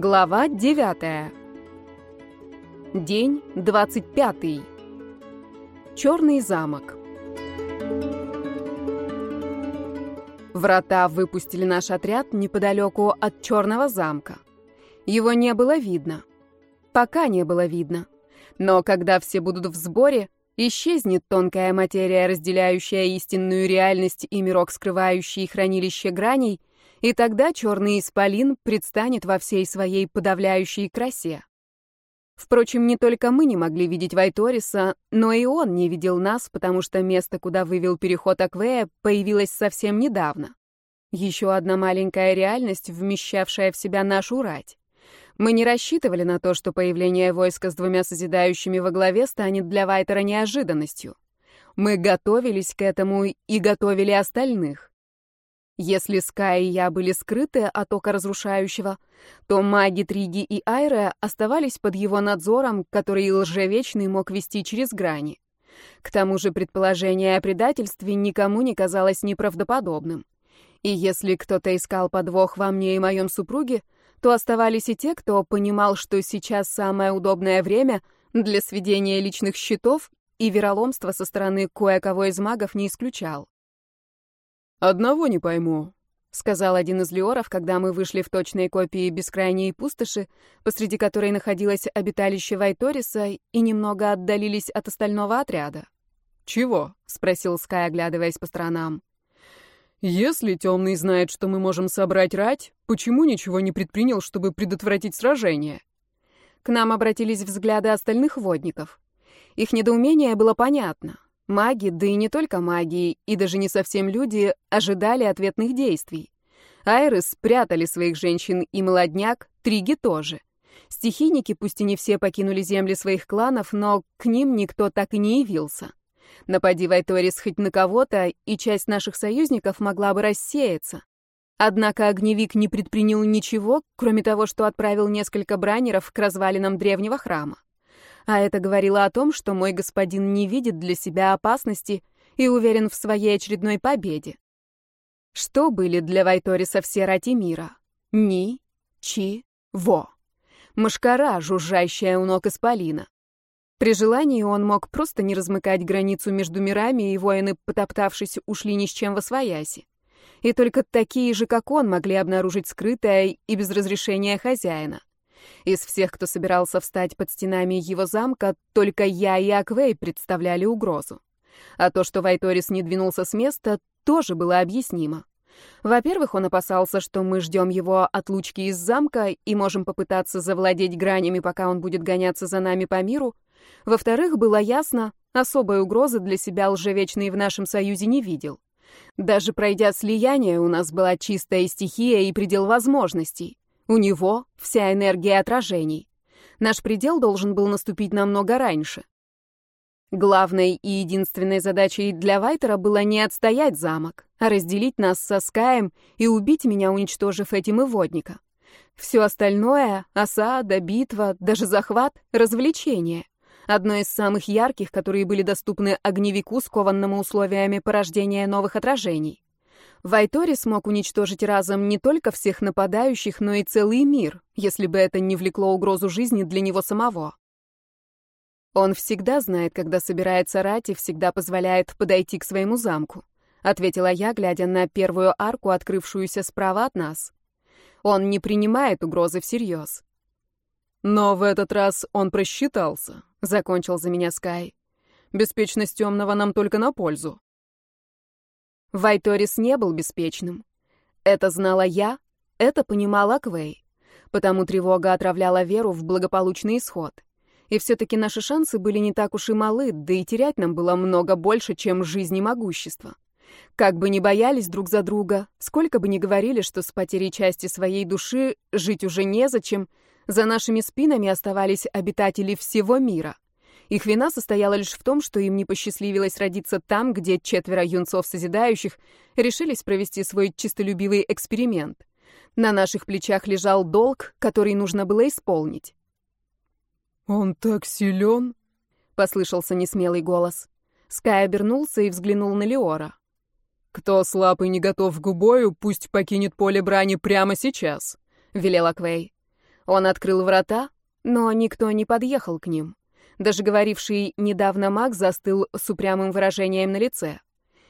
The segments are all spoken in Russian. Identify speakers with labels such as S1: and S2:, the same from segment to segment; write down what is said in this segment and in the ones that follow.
S1: Глава 9. День 25. Черный замок. Врата выпустили наш отряд неподалеку от Черного замка. Его не было видно. Пока не было видно. Но когда все будут в сборе, исчезнет тонкая материя, разделяющая истинную реальность и мирок, скрывающий хранилище граней, и тогда черный исполин предстанет во всей своей подавляющей красе. Впрочем, не только мы не могли видеть Вайториса, но и он не видел нас, потому что место, куда вывел переход Аквея, появилось совсем недавно. Еще одна маленькая реальность, вмещавшая в себя нашу рать. Мы не рассчитывали на то, что появление войска с двумя созидающими во главе станет для Вайтера неожиданностью. Мы готовились к этому и готовили остальных. Если Скай и я были скрыты от ока разрушающего, то маги Триги и Айре оставались под его надзором, который лжевечный мог вести через грани. К тому же предположение о предательстве никому не казалось неправдоподобным. И если кто-то искал подвох во мне и моем супруге, то оставались и те, кто понимал, что сейчас самое удобное время для сведения личных счетов и вероломства со стороны кое-кого из магов не исключал.
S2: «Одного не пойму», — сказал один из лиоров, когда мы вышли в точной копии бескрайней пустоши, посреди которой находилось обиталище Вайториса, и немного отдалились от остального отряда.
S1: «Чего?» — спросил Скай, оглядываясь по сторонам.
S2: «Если Темный знает, что мы можем собрать рать, почему ничего не предпринял, чтобы предотвратить сражение?»
S1: К нам обратились взгляды остальных водников. Их недоумение было понятно. Маги, да и не только маги, и даже не совсем люди, ожидали ответных действий. Айры спрятали своих женщин и молодняк, Триги тоже. Стихийники, пусть и не все покинули земли своих кланов, но к ним никто так и не явился. Напади Вайторис хоть на кого-то, и часть наших союзников могла бы рассеяться. Однако огневик не предпринял ничего, кроме того, что отправил несколько бранеров к развалинам древнего храма. А это говорило о том, что мой господин не видит для себя опасности и уверен в своей очередной победе. Что были для Вайториса все рати мира? Ни, чи, во. Машкара, жужжащая у ног исполина. При желании он мог просто не размыкать границу между мирами, и воины, потоптавшись, ушли ни с чем во свояси. И только такие же, как он, могли обнаружить скрытое и без разрешения хозяина. Из всех, кто собирался встать под стенами его замка, только я и Аквей представляли угрозу. А то, что Вайторис не двинулся с места, тоже было объяснимо. Во-первых, он опасался, что мы ждем его отлучки из замка и можем попытаться завладеть гранями, пока он будет гоняться за нами по миру. Во-вторых, было ясно, особой угрозы для себя лжевечный в нашем союзе не видел. Даже пройдя слияние, у нас была чистая стихия и предел возможностей. У него вся энергия отражений. Наш предел должен был наступить намного раньше. Главной и единственной задачей для Вайтера было не отстоять замок, а разделить нас со Скаем и убить меня, уничтожив этим и водника. Все остальное — осада, битва, даже захват — развлечение. Одно из самых ярких, которые были доступны огневику, скованному условиями порождения новых отражений. Вайтори смог уничтожить разом не только всех нападающих, но и целый мир, если бы это не влекло угрозу жизни для него самого. Он всегда знает, когда собирается рать, и всегда позволяет подойти к своему замку, ответила я, глядя на первую арку, открывшуюся справа от нас. Он не принимает угрозы всерьез.
S2: Но в этот раз он просчитался, закончил за меня Скай. Беспечность темного нам только на пользу.
S1: Вайторис не был беспечным. Это знала я, это понимала Квей. Потому тревога отравляла веру в благополучный исход. И все-таки наши шансы были не так уж и малы, да и терять нам было много больше, чем жизнь и могущество. Как бы ни боялись друг за друга, сколько бы ни говорили, что с потерей части своей души жить уже незачем, за нашими спинами оставались обитатели всего мира — их вина состояла лишь в том, что им не посчастливилось родиться там, где четверо юнцов-созидающих решились провести свой чистолюбивый эксперимент. На наших плечах лежал долг, который нужно было исполнить.
S2: «Он так силен!» — послышался несмелый голос.
S1: Скай обернулся и взглянул на Леора.
S2: «Кто слаб и не готов к бою, пусть покинет поле брани прямо сейчас», — велел Аквей.
S1: Он открыл врата, но никто не подъехал к ним. Даже говоривший недавно маг застыл с упрямым выражением на лице.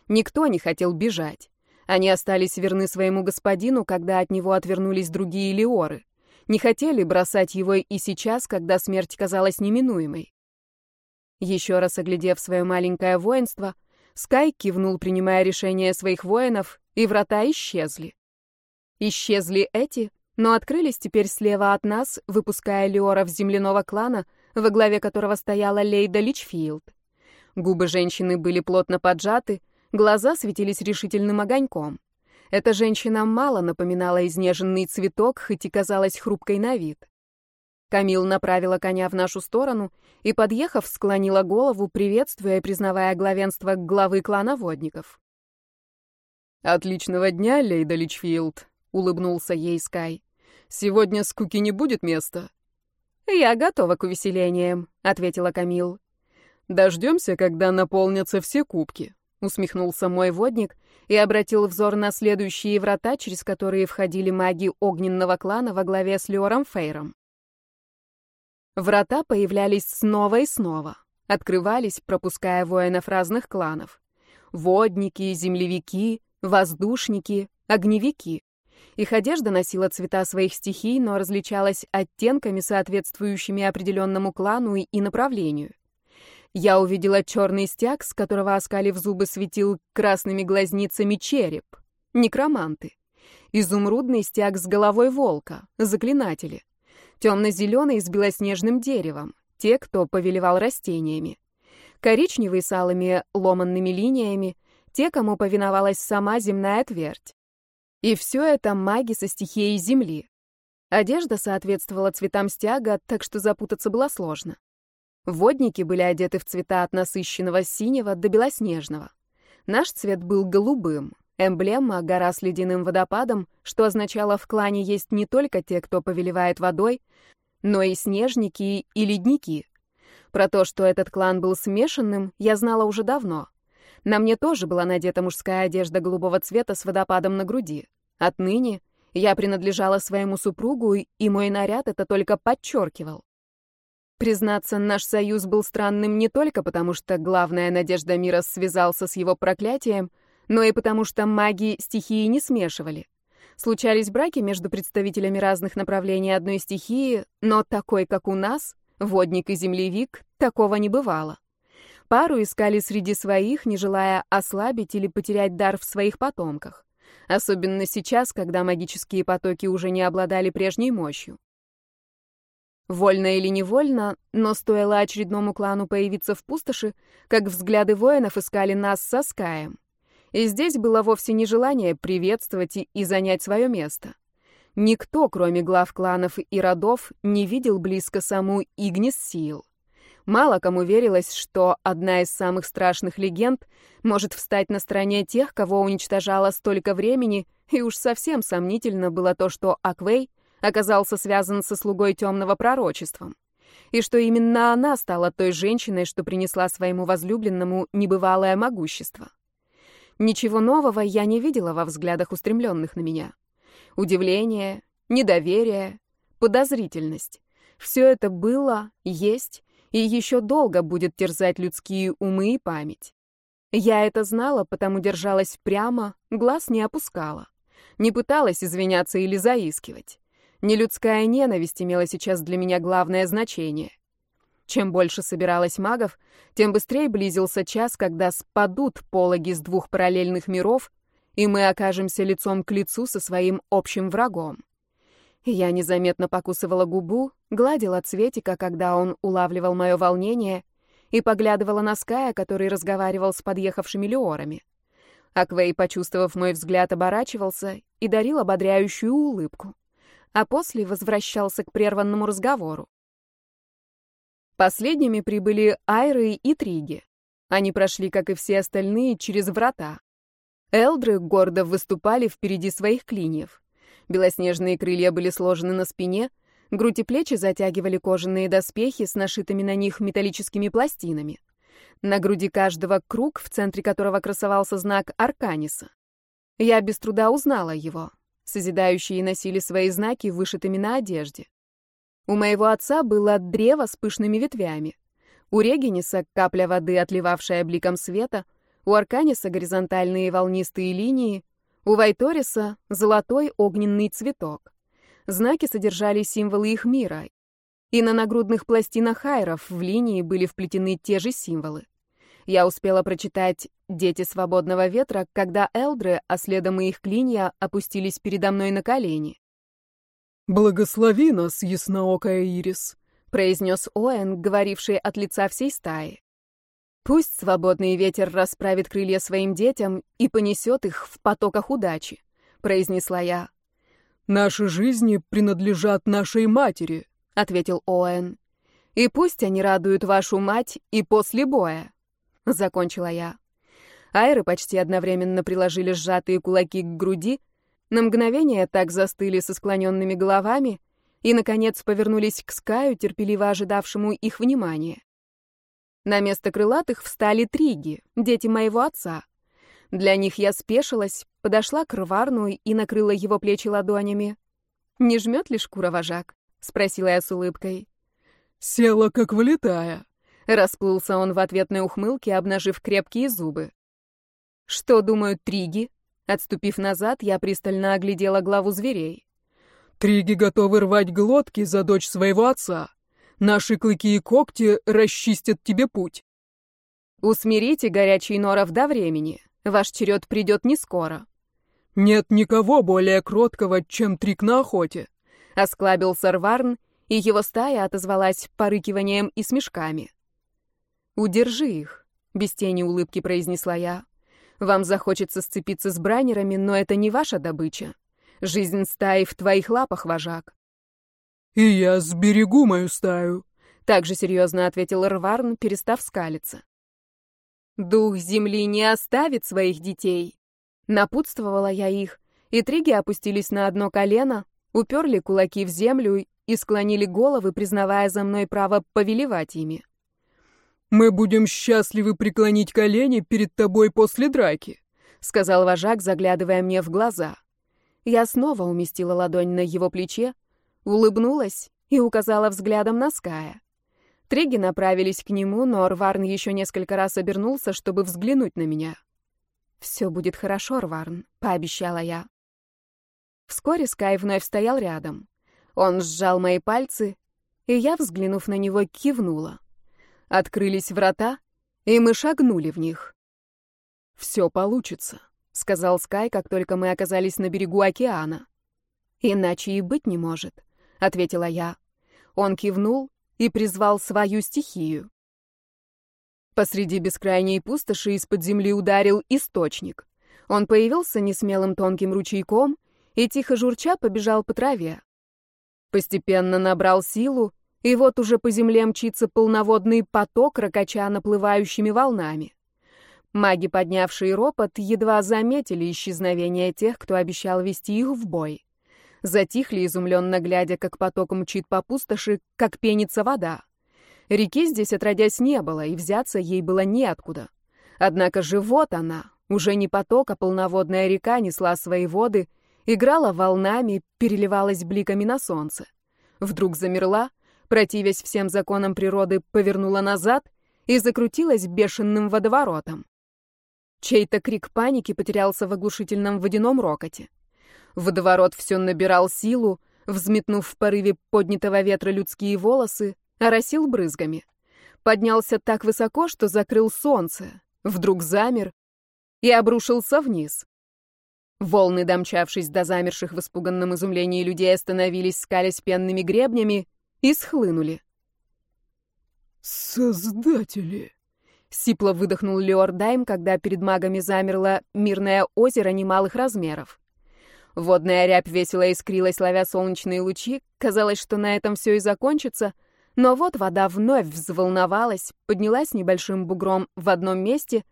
S1: Никто не хотел бежать. Они остались верны своему господину, когда от него отвернулись другие леоры. Не хотели бросать его и сейчас, когда смерть казалась неминуемой. Еще раз оглядев свое маленькое воинство, Скай кивнул, принимая решение своих воинов, и врата исчезли. Исчезли эти, но открылись теперь слева от нас, выпуская леоров земляного клана, во главе которого стояла Лейда Личфилд. Губы женщины были плотно поджаты, глаза светились решительным огоньком. Эта женщина мало напоминала изнеженный цветок, хоть и казалась хрупкой на вид. Камил направила коня в нашу сторону и, подъехав, склонила голову, приветствуя и признавая главенство главы клана водников.
S3: «Отличного дня, Лейда Личфилд», — улыбнулся ей Скай. «Сегодня скуки не будет места».
S1: «Я готова к увеселениям», — ответила Камил.
S3: «Дождемся, когда наполнятся все кубки», — усмехнулся мой водник и обратил взор на следующие врата, через которые входили маги огненного клана во главе с Леором Фейром.
S1: Врата появлялись снова и снова, открывались, пропуская воинов разных кланов. Водники, землевики, воздушники, огневики. Их одежда носила цвета своих стихий, но различалась оттенками, соответствующими определенному клану и направлению. Я увидела черный стяг, с которого, оскалив зубы, светил красными глазницами череп. Некроманты. Изумрудный стяг с головой волка. Заклинатели темно-зеленый с белоснежным деревом, те, кто повелевал растениями, коричневый с алыми ломанными линиями, те, кому повиновалась сама земная твердь. И все это маги со стихией земли. Одежда соответствовала цветам стяга, так что запутаться было сложно. Водники были одеты в цвета от насыщенного синего до белоснежного. Наш цвет был голубым, Эмблема — гора с ледяным водопадом, что означало в клане есть не только те, кто повелевает водой, но и снежники и ледники. Про то, что этот клан был смешанным, я знала уже давно. На мне тоже была надета мужская одежда голубого цвета с водопадом на груди. Отныне я принадлежала своему супругу, и мой наряд это только подчеркивал. Признаться, наш союз был странным не только потому, что главная надежда мира связался с его проклятием — но и потому что маги стихии не смешивали. Случались браки между представителями разных направлений одной стихии, но такой, как у нас, водник и землевик, такого не бывало. Пару искали среди своих, не желая ослабить или потерять дар в своих потомках. Особенно сейчас, когда магические потоки уже не обладали прежней мощью. Вольно или невольно, но стоило очередному клану появиться в пустоши, как взгляды воинов искали нас со Скаем. И здесь было вовсе не желание приветствовать и занять свое место. Никто, кроме глав кланов и родов, не видел близко саму Игнис Сил. Мало кому верилось, что одна из самых страшных легенд может встать на стороне тех, кого уничтожало столько времени, и уж совсем сомнительно было то, что Аквей оказался связан со слугой темного пророчеством. И что именно она стала той женщиной, что принесла своему возлюбленному небывалое могущество. Ничего нового я не видела во взглядах, устремленных на меня. Удивление, недоверие, подозрительность. Все это было, есть и еще долго будет терзать людские умы и память. Я это знала, потому держалась прямо, глаз не опускала. Не пыталась извиняться или заискивать. Нелюдская ненависть имела сейчас для меня главное значение. Чем больше собиралось магов, тем быстрее близился час, когда спадут пологи с двух параллельных миров, и мы окажемся лицом к лицу со своим общим врагом. Я незаметно покусывала губу, гладила Цветика, когда он улавливал мое волнение, и поглядывала на Ская, который разговаривал с подъехавшими леорами. Аквей, почувствовав мой взгляд, оборачивался и дарил ободряющую улыбку, а после возвращался к прерванному разговору. Последними прибыли Айры и Триги. Они прошли, как и все остальные, через врата. Элдры гордо выступали впереди своих клиньев. Белоснежные крылья были сложены на спине, грудь и плечи затягивали кожаные доспехи с нашитыми на них металлическими пластинами. На груди каждого круг, в центре которого красовался знак Арканиса. Я без труда узнала его. Созидающие носили свои знаки вышитыми на одежде. У моего отца было древо с пышными ветвями. У Регениса капля воды, отливавшая бликом света, у Арканиса горизонтальные волнистые линии, у Вайториса золотой огненный цветок. Знаки содержали символы их мира. И на нагрудных пластинах хайров в линии были вплетены те же символы. Я успела прочитать «Дети свободного ветра», когда Элдры, а следом и их клинья, опустились передо мной на колени.
S3: «Благослови нас, ясноокая Ирис», —
S1: произнес Оэн, говоривший от лица всей стаи. «Пусть свободный ветер расправит крылья своим детям и понесет их в потоках удачи», — произнесла я.
S3: «Наши жизни принадлежат нашей матери», —
S1: ответил Оэн. «И пусть они радуют вашу мать и после боя», — закончила я. Айры почти одновременно приложили сжатые кулаки к груди, на мгновение так застыли со склоненными головами и, наконец, повернулись к Скаю, терпеливо ожидавшему их внимания. На место крылатых встали триги, дети моего отца. Для них я спешилась, подошла к Рварну и накрыла его плечи ладонями. «Не жмет ли шкура вожак?» — спросила я с улыбкой.
S3: «Села, как вылетая», —
S1: расплылся он в ответной ухмылке, обнажив крепкие зубы. «Что думают триги?» Отступив назад, я пристально оглядела главу зверей.
S3: «Триги готовы рвать глотки за дочь своего отца. Наши клыки и когти расчистят тебе путь».
S1: «Усмирите горячий норов до времени. Ваш черед придет не скоро».
S3: «Нет никого более кроткого, чем Трик на охоте», —
S1: осклабился Рварн, и его стая отозвалась порыкиванием и смешками. «Удержи их», — без тени улыбки произнесла я. Вам захочется сцепиться с бранерами, но это не ваша добыча. Жизнь стаи в твоих лапах, вожак.
S3: И я сберегу мою стаю,
S1: также серьезно ответил Рварн, перестав скалиться. Дух земли не оставит своих детей. Напутствовала я их, и триги опустились на одно колено, уперли кулаки в землю и склонили головы, признавая за мной право повелевать ими.
S3: «Мы будем счастливы преклонить колени перед тобой после драки», — сказал вожак, заглядывая мне в глаза.
S1: Я снова уместила ладонь на его плече, улыбнулась и указала взглядом на Ская. Триги направились к нему, но Орварн еще несколько раз обернулся, чтобы взглянуть на меня. «Все будет хорошо, Орварн», — пообещала я. Вскоре Скай вновь стоял рядом. Он сжал мои пальцы, и я, взглянув на него, кивнула. Открылись врата, и мы шагнули в них.
S3: «Все получится», — сказал Скай, как только мы оказались на берегу океана.
S1: «Иначе и быть не может», — ответила я. Он кивнул и призвал свою стихию. Посреди бескрайней пустоши из-под земли ударил источник. Он появился несмелым тонким ручейком и, тихо журча, побежал по траве. Постепенно набрал силу и вот уже по земле мчится полноводный поток, ракача наплывающими волнами. Маги, поднявшие ропот, едва заметили исчезновение тех, кто обещал вести их в бой. Затихли, изумленно глядя, как поток мчит по пустоши, как пенится вода. Реки здесь отродясь не было, и взяться ей было неоткуда. Однако же вот она, уже не поток, а полноводная река несла свои воды, играла волнами, переливалась бликами на солнце. Вдруг замерла, противясь всем законам природы, повернула назад и закрутилась бешеным водоворотом. Чей-то крик паники потерялся в оглушительном водяном рокоте. Водоворот все набирал силу, взметнув в порыве поднятого ветра людские волосы, оросил брызгами. Поднялся так высоко, что закрыл солнце, вдруг замер и обрушился вниз. Волны, домчавшись до замерших в испуганном изумлении людей, остановились, скалясь пенными гребнями, и схлынули.
S3: «Создатели!»
S1: — сипло выдохнул Леордайм, когда перед магами замерло мирное озеро немалых размеров. Водная рябь весело искрилась, ловя солнечные лучи. Казалось, что на этом все и закончится. Но вот вода вновь взволновалась, поднялась небольшим бугром в одном месте,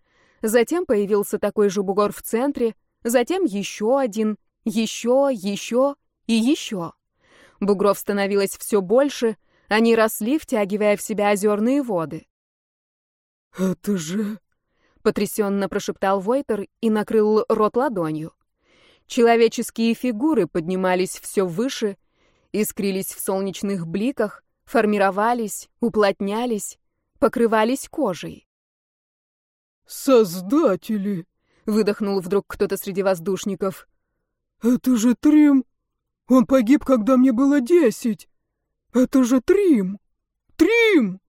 S1: затем появился такой же бугор в центре, затем еще один, еще, еще и еще. Бугров становилось все больше, они росли, втягивая в себя озерные воды.
S3: «Это же...»
S1: — потрясенно прошептал Войтер и накрыл рот ладонью. Человеческие фигуры поднимались все выше, искрились в солнечных бликах, формировались, уплотнялись, покрывались кожей.
S3: «Создатели!» — выдохнул вдруг кто-то среди воздушников. «Это же Трим! Он погиб, когда мне было десять! Это же Трим! Трим!»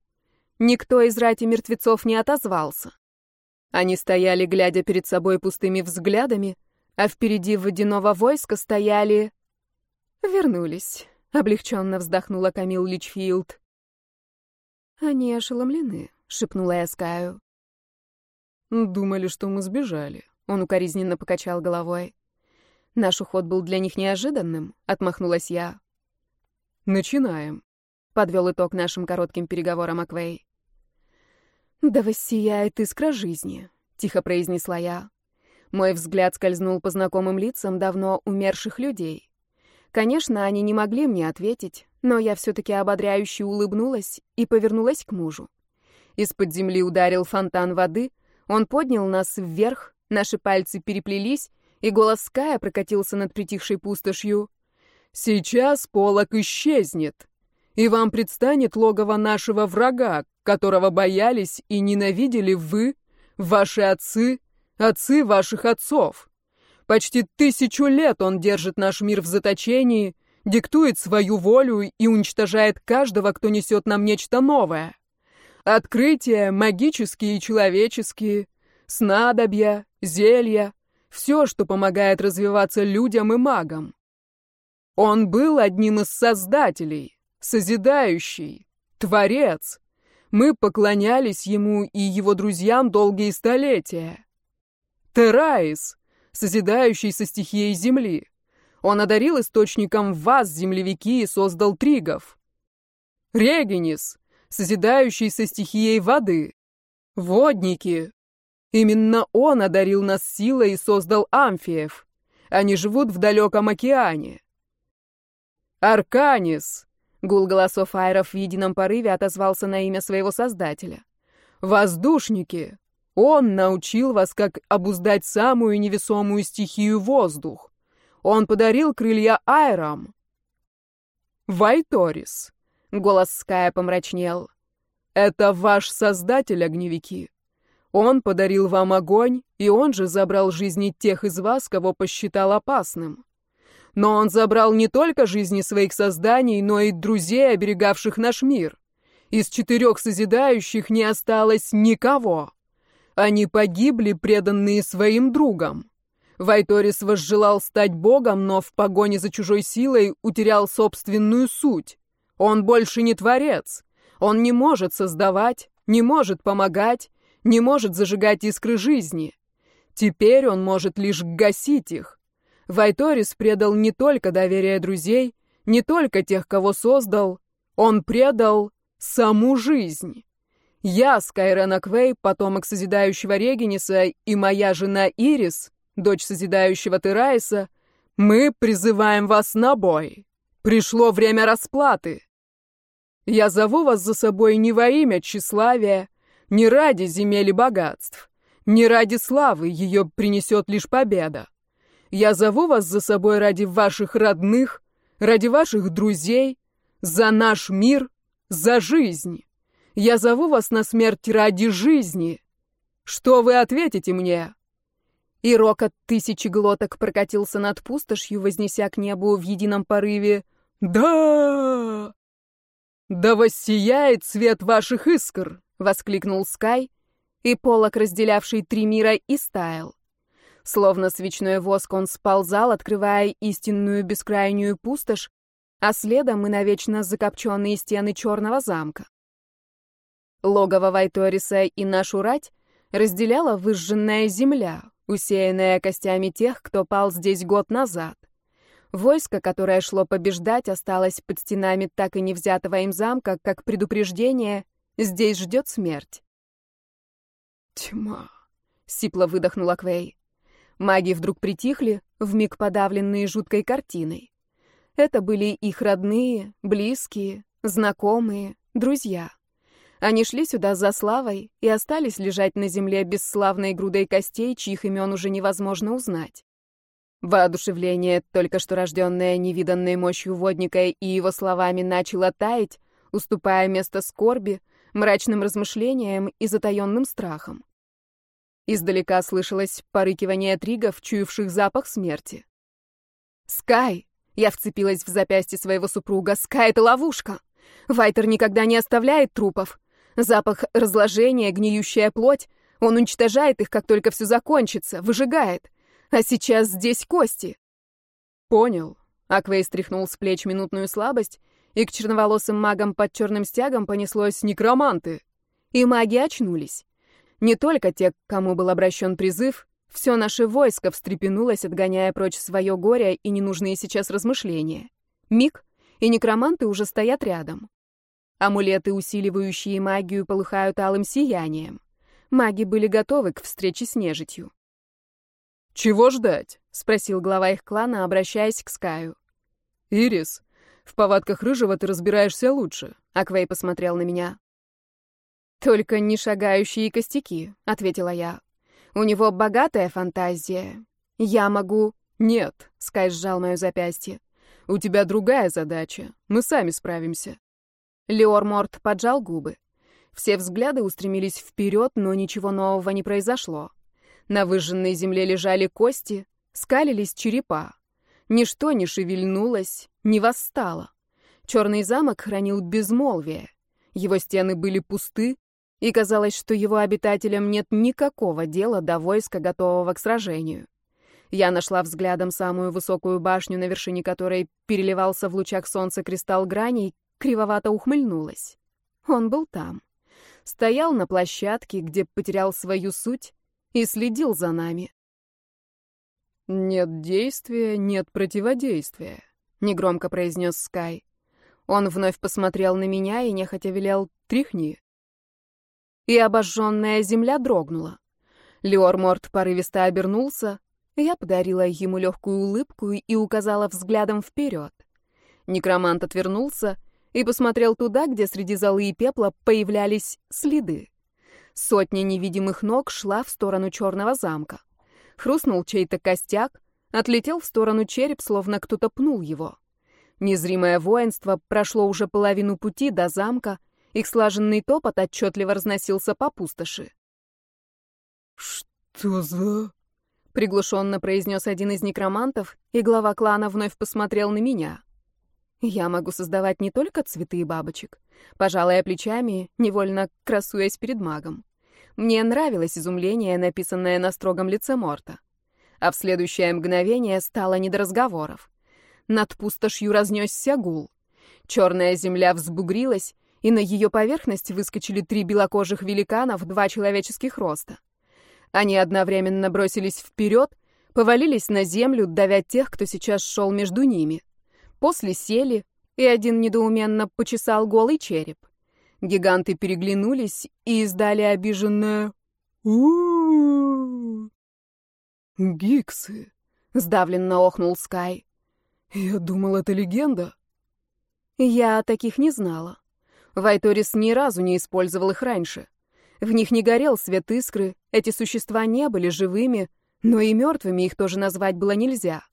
S1: Никто из рати мертвецов не отозвался. Они стояли, глядя перед собой пустыми взглядами, а впереди водяного войска стояли... Вернулись. Облегченно вздохнула Камил Личфилд. «Они ошеломлены», — шепнула я Скаю.
S3: «Думали, что мы сбежали», — он укоризненно покачал головой.
S1: «Наш уход был для них неожиданным», — отмахнулась я.
S3: «Начинаем», — подвел итог нашим коротким переговорам Аквей.
S1: «Да воссияет искра жизни», — тихо произнесла я. Мой взгляд скользнул по знакомым лицам давно умерших людей. Конечно, они не могли мне ответить, но я все-таки ободряюще улыбнулась и повернулась к мужу. Из-под земли ударил фонтан воды, он поднял нас вверх, наши пальцы переплелись, и голос Ская прокатился над притихшей пустошью. «Сейчас полок исчезнет, и вам предстанет логово нашего врага, которого боялись и ненавидели вы, ваши отцы, отцы ваших отцов. Почти тысячу лет он держит наш мир в заточении, диктует свою волю и уничтожает каждого, кто несет нам нечто новое. Открытия магические и человеческие, снадобья, зелья, все, что помогает развиваться людям и магам. Он был одним из создателей, созидающий, творец. Мы поклонялись ему и его друзьям долгие столетия. Тераис, созидающий со стихией земли. Он одарил источником вас, землевики, и создал тригов. Регенис, созидающий со стихией воды. Водники. Именно он одарил нас силой и создал амфиев. Они живут в далеком океане. Арканис. Гул голосов айров в едином порыве отозвался на имя своего создателя. Воздушники. Он научил вас, как обуздать самую невесомую стихию воздух. Он подарил крылья Айрам. Вайторис. Голос Ская помрачнел. Это ваш создатель, огневики. Он подарил вам огонь, и он же забрал жизни тех из вас, кого посчитал опасным. Но он забрал не только жизни своих созданий, но и друзей, оберегавших наш мир. Из четырех созидающих не осталось никого. Они погибли, преданные своим другам. Вайторис возжелал стать богом, но в погоне за чужой силой утерял собственную суть. Он больше не творец. Он не может создавать, не может помогать, не может зажигать искры жизни. Теперь он может лишь гасить их. Вайторис предал не только доверие друзей, не только тех, кого создал, он предал саму жизнь. Я, Скайрен Аквей, потомок созидающего Регениса, и моя жена Ирис, дочь созидающего Терайса, мы призываем вас на бой. Пришло время расплаты. Я зову вас за собой не во имя тщеславия, не ради земель и богатств, не ради славы, ее принесет лишь победа. Я зову вас за собой ради ваших родных, ради ваших друзей, за наш мир, за жизнь. Я зову вас на смерть ради жизни. Что вы ответите мне?» И рокот тысячи глоток прокатился над пустошью, вознеся к небу в едином порыве «Да!» «Да воссияет свет ваших искр!» — воскликнул Скай, и полок, разделявший три мира, и стаял. Словно свечной воск он сползал, открывая истинную бескрайнюю пустошь, а следом и навечно закопченные стены черного замка. Логово Вайториса и нашу рать разделяла выжженная земля, усеянная костями тех, кто пал здесь год назад. Войско, которое шло побеждать, осталось под стенами так и не взятого им замка, как предупреждение «здесь ждет смерть».
S3: «Тьма», —
S1: сипло выдохнула Квей. Маги вдруг притихли, вмиг подавленные жуткой картиной. Это были их родные, близкие, знакомые, друзья. Они шли сюда за славой и остались лежать на земле бесславной грудой костей, чьих имен уже невозможно узнать. Воодушевление, только что рожденное невиданной мощью водника и его словами, начало таять, уступая место скорби, мрачным размышлениям и затаенным страхам. Издалека слышалось порыкивание тригов, чуявших запах смерти. «Скай!» — я вцепилась в запястье своего супруга. «Скай — это ловушка! Вайтер никогда не оставляет трупов. Запах разложения, гниющая плоть. Он уничтожает их, как только все закончится, выжигает. А сейчас здесь кости.
S3: Понял. Аквей стряхнул с плеч минутную слабость, и к черноволосым магам под черным стягом понеслось некроманты.
S1: И маги очнулись. Не только те, к кому был обращен призыв, все наше войско встрепенулось, отгоняя прочь свое горе и ненужные сейчас размышления. Миг, и некроманты уже стоят рядом. Амулеты, усиливающие магию, полыхают алым сиянием. Маги были готовы к встрече с нежитью.
S3: «Чего ждать?»
S1: — спросил глава их клана, обращаясь к Скаю.
S3: «Ирис, в повадках рыжего ты разбираешься лучше», —
S1: Аквей посмотрел на меня. «Только не шагающие костяки», — ответила я. «У него богатая фантазия. Я могу...»
S3: «Нет», —
S1: Скай сжал мое запястье.
S3: «У тебя другая задача. Мы сами справимся».
S1: Леор Морт поджал губы. Все взгляды устремились вперед, но ничего нового не произошло. На выжженной земле лежали кости, скалились черепа. Ничто не шевельнулось, не восстало. Черный замок хранил безмолвие. Его стены были пусты, и казалось, что его обитателям нет никакого дела до войска, готового к сражению. Я нашла взглядом самую высокую башню, на вершине которой переливался в лучах солнца кристалл граней, кривовато ухмыльнулась. Он был там. Стоял на площадке, где потерял свою суть, и следил за нами.
S3: «Нет действия, нет противодействия», — негромко произнес Скай.
S1: Он вновь посмотрел на меня и нехотя велел «тряхни». И обожженная земля дрогнула. Леорморт порывисто обернулся, я подарила ему легкую улыбку и указала взглядом вперед. Некромант отвернулся и посмотрел туда, где среди золы и пепла появлялись следы. Сотня невидимых ног шла в сторону черного замка. Хрустнул чей-то костяк, отлетел в сторону череп, словно кто-то пнул его. Незримое воинство прошло уже половину пути до замка, их слаженный топот отчетливо разносился по пустоши.
S3: «Что за...»
S1: — приглушенно произнес один из некромантов, и глава клана вновь посмотрел на меня. Я могу создавать не только цветы и бабочек, пожалуй, плечами, невольно красуясь перед магом. Мне нравилось изумление, написанное на строгом лице Морта. А в следующее мгновение стало не до разговоров. Над пустошью разнесся гул. Черная земля взбугрилась, и на ее поверхность выскочили три белокожих великанов, два человеческих роста. Они одновременно бросились вперед, повалились на землю, давя тех, кто сейчас шел между ними. После сели, и один недоуменно почесал голый череп. Гиганты переглянулись и издали обиженное у
S3: «Гиксы!»
S1: — сдавленно охнул Скай.
S3: «Я думал, это легенда».
S1: Я таких не знала. Вайторис ни разу не использовал их раньше. В них не горел свет искры, эти существа не были живыми, но и мертвыми их тоже назвать было нельзя.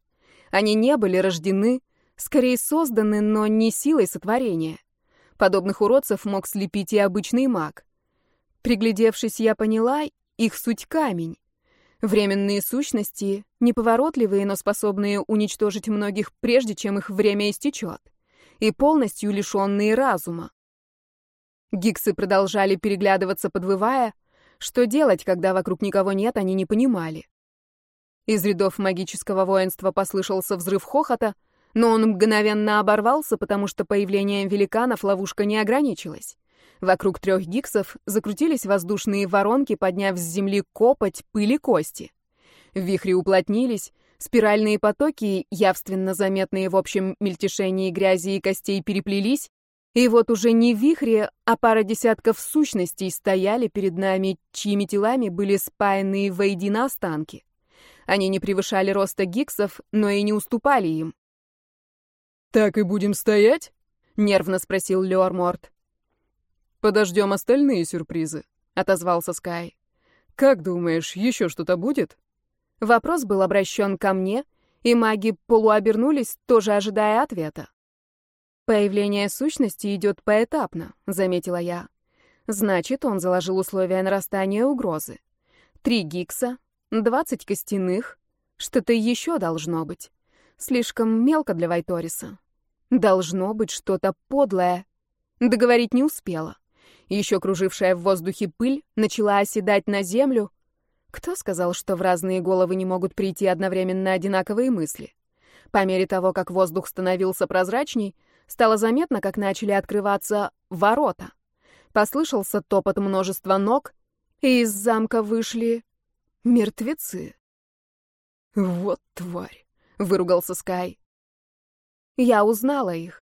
S1: Они не были рождены, скорее созданы, но не силой сотворения. Подобных уродцев мог слепить и обычный маг. Приглядевшись, я поняла, их суть камень. Временные сущности, неповоротливые, но способные уничтожить многих, прежде чем их время истечет. И полностью лишенные разума. Гиксы продолжали переглядываться, подвывая. Что делать, когда вокруг никого нет, они не понимали. Из рядов магического воинства послышался взрыв хохота, но он мгновенно оборвался, потому что появлением великанов ловушка не ограничилась. Вокруг трех гиксов закрутились воздушные воронки, подняв с земли копоть, пыль и кости. Вихри уплотнились, спиральные потоки, явственно заметные в общем мельтешении грязи и костей, переплелись, и вот уже не вихри, а пара десятков сущностей стояли перед нами, чьими телами были спаяны воедино останки. Они не превышали роста гиксов, но и не уступали им.
S3: «Так и будем стоять?»
S1: — нервно спросил Леорморт.
S3: «Подождем остальные сюрпризы», — отозвался Скай. «Как думаешь, еще что-то будет?»
S1: Вопрос был обращен ко мне, и маги полуобернулись, тоже ожидая ответа. «Появление сущности идет поэтапно», — заметила я. «Значит, он заложил условия нарастания угрозы. Три гикса, двадцать костяных, что-то еще должно быть. Слишком мелко для Вайториса. Должно быть что-то подлое. Договорить не успела. Еще кружившая в воздухе пыль начала оседать на землю. Кто сказал, что в разные головы не могут прийти одновременно одинаковые мысли? По мере того, как воздух становился прозрачней, стало заметно, как начали открываться ворота. Послышался топот множества ног, и из замка вышли мертвецы.
S3: «Вот тварь!» — выругался Скай.
S1: Я узнала их.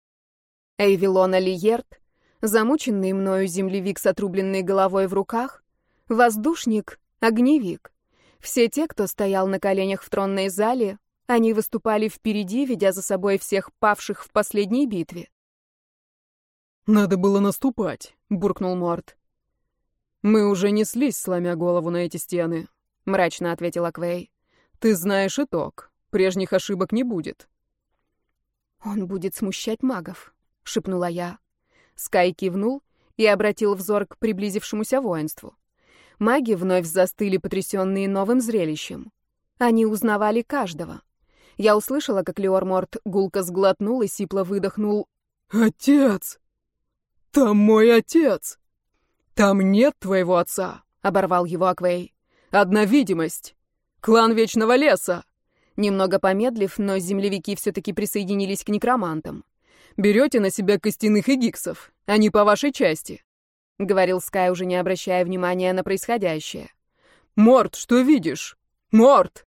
S1: Эйвилона Лиерт, замученный мною землевик с отрубленной головой в руках, воздушник, огневик. Все те, кто стоял на коленях в тронной зале, они выступали впереди, ведя за собой всех павших в последней битве.
S3: «Надо было наступать», — буркнул Морт. «Мы уже неслись, сломя голову на эти стены», — мрачно ответила Квей. «Ты знаешь итог. Прежних ошибок не будет».
S1: «Он будет смущать магов», — шепнула я. Скай кивнул и обратил взор к приблизившемуся воинству. Маги вновь застыли, потрясенные новым зрелищем. Они узнавали каждого. Я услышала, как Леорморт гулко сглотнул и сипло выдохнул.
S3: «Отец! Там мой отец! Там нет твоего отца!» — оборвал его Аквей. «Одна видимость! Клан Вечного Леса!»
S1: Немного помедлив, но землевики все-таки присоединились к некромантам.
S3: «Берете на себя костяных и гиксов, они по вашей части», —
S1: говорил Скай, уже не обращая внимания на происходящее.
S3: «Морт, что видишь? Морт!»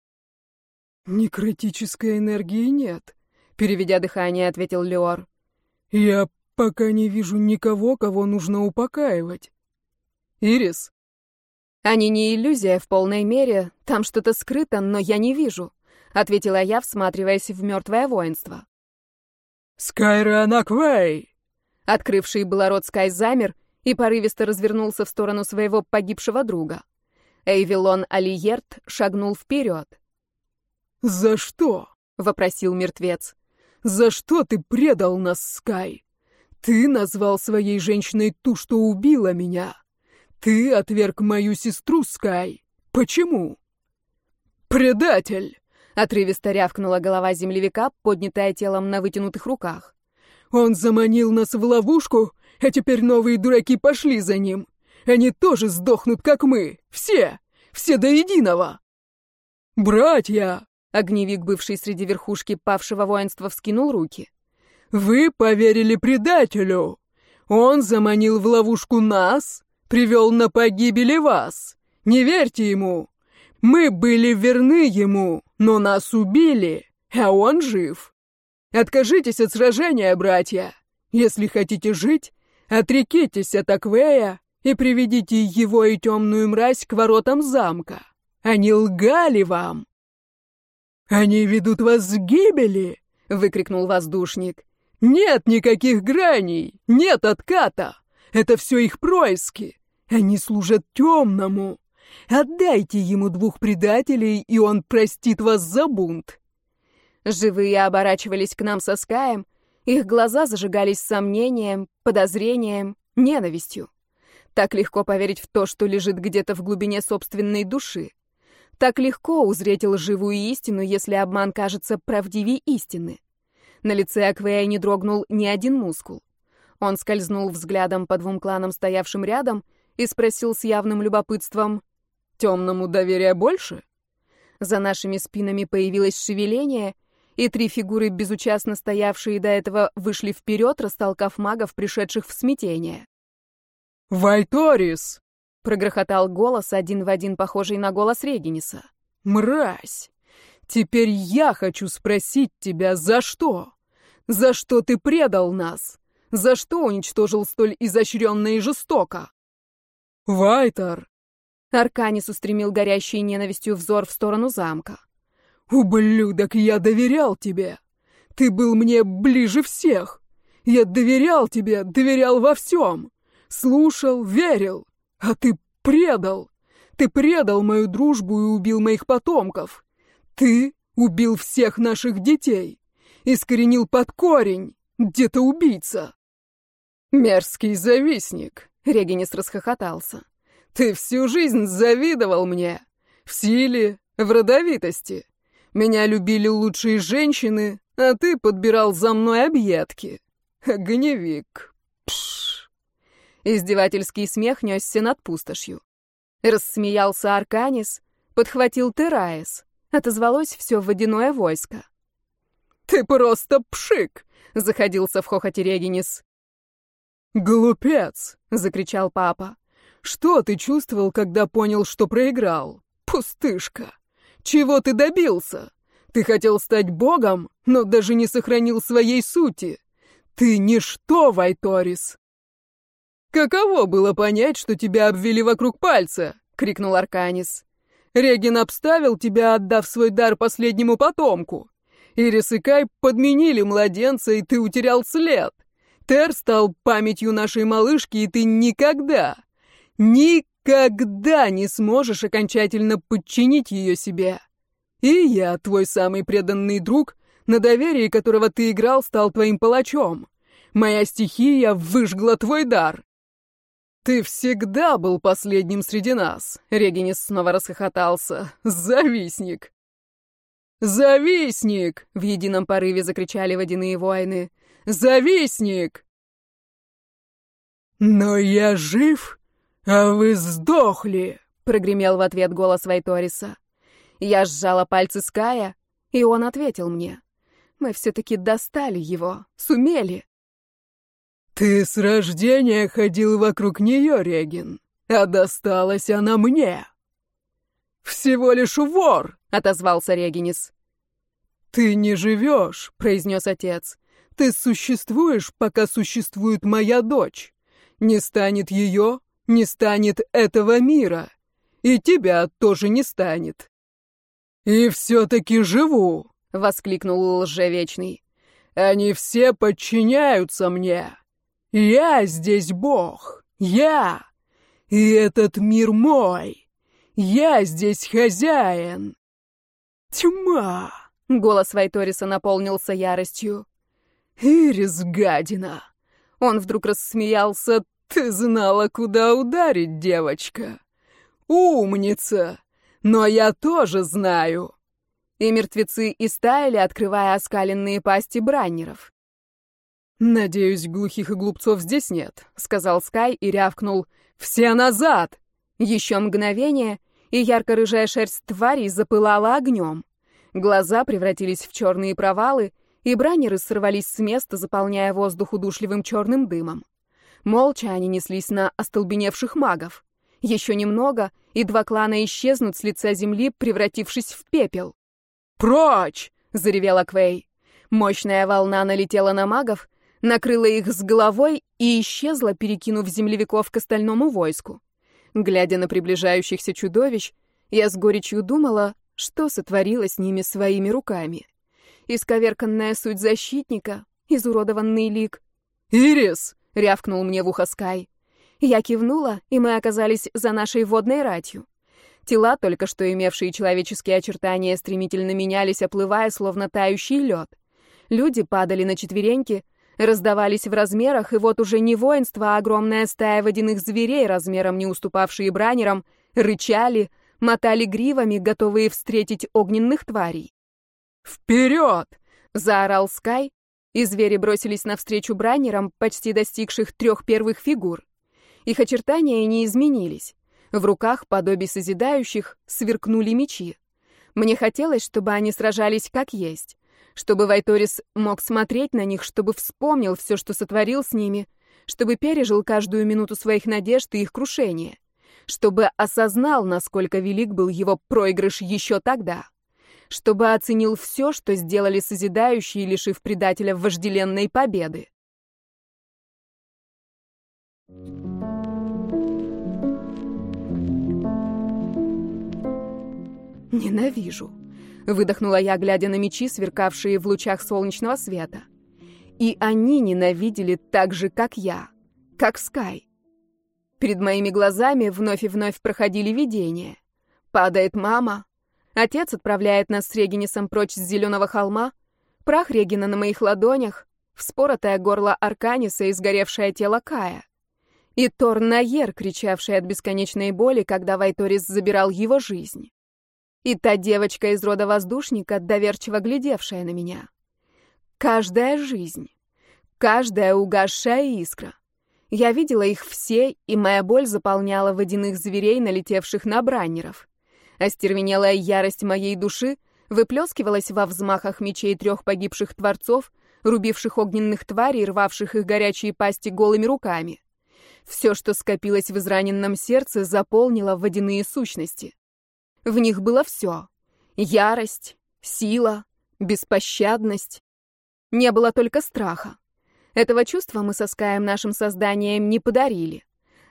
S3: «Некротической энергии нет», — переведя дыхание, ответил Леор. «Я пока не вижу никого, кого нужно упокаивать. Ирис?»
S1: «Они не иллюзия в полной мере, там что-то скрыто, но я не вижу», — ответила я, всматриваясь в мертвое воинство.
S3: «Скайра Наквей!»
S1: Открывший было рот Скай замер и порывисто развернулся в сторону своего погибшего друга. Эйвилон Алиерт шагнул вперед.
S3: «За что?» — вопросил мертвец. «За что ты предал нас, Скай? Ты назвал своей женщиной ту, что убила меня. Ты отверг мою сестру, Скай. Почему?» «Предатель!» — отрывисто рявкнула голова землевика, поднятая телом на вытянутых руках. «Он заманил нас в ловушку, а теперь новые дураки пошли за ним. Они тоже сдохнут, как мы. Все! Все до единого!» «Братья!» Огневик, бывший среди верхушки павшего воинства, вскинул руки. «Вы поверили предателю! Он заманил в ловушку нас, привел на погибели вас! Не верьте ему! Мы были верны ему, но нас убили, а он жив! Откажитесь от сражения, братья! Если хотите жить, отрекитесь от Аквея и приведите его и темную мразь к воротам замка! Они лгали вам!» «Они ведут вас к гибели!» — выкрикнул воздушник. «Нет никаких граней! Нет отката! Это все их происки! Они служат темному! Отдайте ему двух предателей, и он простит вас за бунт!»
S1: Живые оборачивались к нам со Скаем, их глаза зажигались сомнением, подозрением, ненавистью. Так легко поверить в то, что лежит где-то в глубине собственной души. Так легко узреть лживую истину, если обман кажется правдивее истины. На лице Аквея не дрогнул ни один мускул. Он скользнул взглядом по двум кланам, стоявшим рядом, и спросил с явным любопытством, «Темному доверия больше?» За нашими спинами появилось шевеление, и три фигуры, безучастно стоявшие до этого, вышли вперед, растолкав магов, пришедших в смятение.
S3: «Вайторис!»
S1: Прогрохотал голос, один в один похожий на голос Региниса.
S3: «Мразь! Теперь я хочу спросить тебя, за что? За что ты предал нас? За что уничтожил столь изощренно и жестоко?» «Вайтер!»
S1: Арканис устремил горящей ненавистью взор в сторону замка.
S3: «Ублюдок, я доверял тебе! Ты был мне ближе всех! Я доверял тебе, доверял во всем! Слушал, верил! А ты предал! Ты предал мою дружбу и убил моих потомков! Ты
S4: Убил всех наших детей. Искоренил под корень. Где-то убийца. Мерзкий завистник. Регенис расхохотался. Ты всю жизнь завидовал мне. В силе, в родовитости. Меня любили лучшие женщины, а ты подбирал за мной объедки. Огневик. Пш.
S1: Издевательский смех несся над пустошью. Рассмеялся Арканис, подхватил Тераис. Отозвалось все водяное войско.
S4: «Ты просто пшик!» — заходился в хохоте Регинис. «Глупец!» — закричал папа. «Что ты чувствовал, когда понял, что проиграл? Пустышка! Чего ты добился? Ты хотел стать богом, но даже не сохранил своей сути. Ты ничто, Вайторис!» «Каково было понять, что тебя обвели вокруг пальца?» — крикнул Арканис. «Регин обставил тебя, отдав свой дар последнему потомку. Ирис и Кай подменили младенца, и ты утерял след. Тер стал памятью нашей малышки, и ты никогда, никогда не сможешь окончательно подчинить ее себе. И я, твой самый преданный друг, на доверии которого ты играл, стал твоим палачом. Моя стихия выжгла твой дар. «Ты всегда был последним среди нас», — Регинис снова расхохотался. «Завистник!» «Завистник!» — в едином порыве закричали водяные воины. «Завистник!» «Но я жив, а вы сдохли!» — прогремел в ответ голос Вайториса.
S1: Я сжала пальцы Ская, и он ответил мне. Мы все-таки достали его, сумели.
S4: «Ты с рождения ходил вокруг нее, Регин, а досталась она мне!» «Всего лишь вор!» — отозвался Регинис. «Ты не живешь», — произнес отец. «Ты существуешь, пока существует моя дочь. Не станет ее, не станет этого мира. И тебя тоже не станет». «И все-таки живу!» — воскликнул лжевечный. «Они все подчиняются мне!» Я здесь Бог. Я. И этот мир мой. Я здесь хозяин. Тьма.
S1: Голос Вайториса наполнился яростью.
S4: Ирис, гадина. Он вдруг рассмеялся. Ты знала, куда ударить, девочка. Умница. Но я тоже знаю.
S1: И мертвецы истаяли, открывая оскаленные пасти браннеров.
S4: «Надеюсь, глухих и глупцов здесь нет», — сказал Скай и рявкнул. «Все назад!»
S1: Еще мгновение, и ярко-рыжая шерсть тварей запылала огнем. Глаза превратились в черные провалы, и бранеры сорвались с места, заполняя воздух удушливым черным дымом. Молча они неслись на остолбеневших магов. Еще немного, и два клана исчезнут с лица земли, превратившись в пепел.
S4: «Прочь!»
S1: — заревела Квей. Мощная волна налетела на магов, накрыла их с головой и исчезла, перекинув землевиков к остальному войску. Глядя на приближающихся чудовищ, я с горечью думала, что сотворила с ними своими руками. Исковерканная суть защитника, изуродованный лик.
S4: «Ирис!»
S1: — рявкнул мне в ухо Скай. Я кивнула, и мы оказались за нашей водной ратью. Тела, только что имевшие человеческие очертания, стремительно менялись, оплывая, словно тающий лед. Люди падали на четвереньки, раздавались в размерах, и вот уже не воинство, а огромная стая водяных зверей, размером не уступавшие бранерам, рычали, мотали гривами, готовые встретить огненных тварей.
S4: «Вперед!»
S1: — заорал Скай, и звери бросились навстречу бранерам, почти достигших трех первых фигур. Их очертания не изменились. В руках, подобие созидающих, сверкнули мечи. Мне хотелось, чтобы они сражались как есть чтобы Вайторис мог смотреть на них, чтобы вспомнил все, что сотворил с ними, чтобы пережил каждую минуту своих надежд и их крушения, чтобы осознал, насколько велик был его проигрыш еще тогда, чтобы оценил все, что сделали созидающие, лишив предателя вожделенной победы. Ненавижу. Выдохнула я, глядя на мечи, сверкавшие в лучах солнечного света. И они ненавидели так же, как я, как Скай. Перед моими глазами вновь и вновь проходили видения. Падает мама, Отец отправляет нас с Регинисом прочь с зеленого холма, прах Регина на моих ладонях, вспоротое горло Арканиса и сгоревшее тело Кая. И Тор Наер, кричавший от бесконечной боли, когда Вайторис забирал его жизнь. И та девочка из рода воздушника, доверчиво глядевшая на меня. Каждая жизнь, каждая угасшая искра. Я видела их все, и моя боль заполняла водяных зверей, налетевших на браннеров. Остервенелая ярость моей души выплескивалась во взмахах мечей трех погибших творцов, рубивших огненных тварей, рвавших их горячие пасти голыми руками. Все, что скопилось в израненном сердце, заполнило водяные сущности. В них было все — ярость, сила, беспощадность. Не было только страха. Этого чувства мы со Скаем нашим созданием не подарили.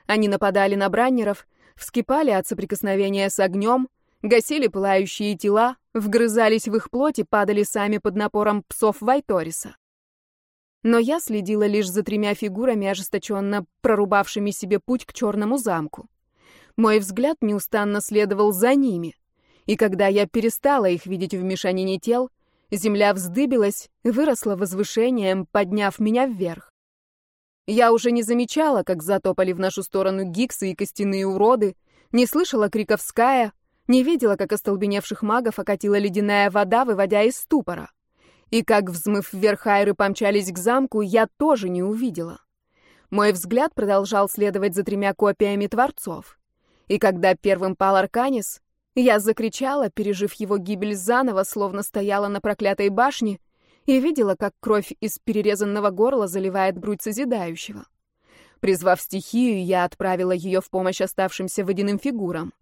S1: Они нападали на браннеров, вскипали от соприкосновения с огнем, гасили пылающие тела, вгрызались в их плоть и падали сами под напором псов Вайториса. Но я следила лишь за тремя фигурами, ожесточенно прорубавшими себе путь к черному замку. Мой взгляд неустанно следовал за ними, и когда я перестала их видеть в мешанине тел, земля вздыбилась, выросла возвышением, подняв меня вверх. Я уже не замечала, как затопали в нашу сторону гиксы и костяные уроды, не слышала криков Ская, не видела, как остолбеневших магов окатила ледяная вода, выводя из ступора. И как, взмыв вверх Айры, помчались к замку, я тоже не увидела. Мой взгляд продолжал следовать за тремя копиями Творцов. И когда первым пал Арканис, я закричала, пережив его гибель заново, словно стояла на проклятой башне, и видела, как кровь из перерезанного горла заливает грудь созидающего. Призвав стихию, я отправила ее в помощь оставшимся водяным фигурам.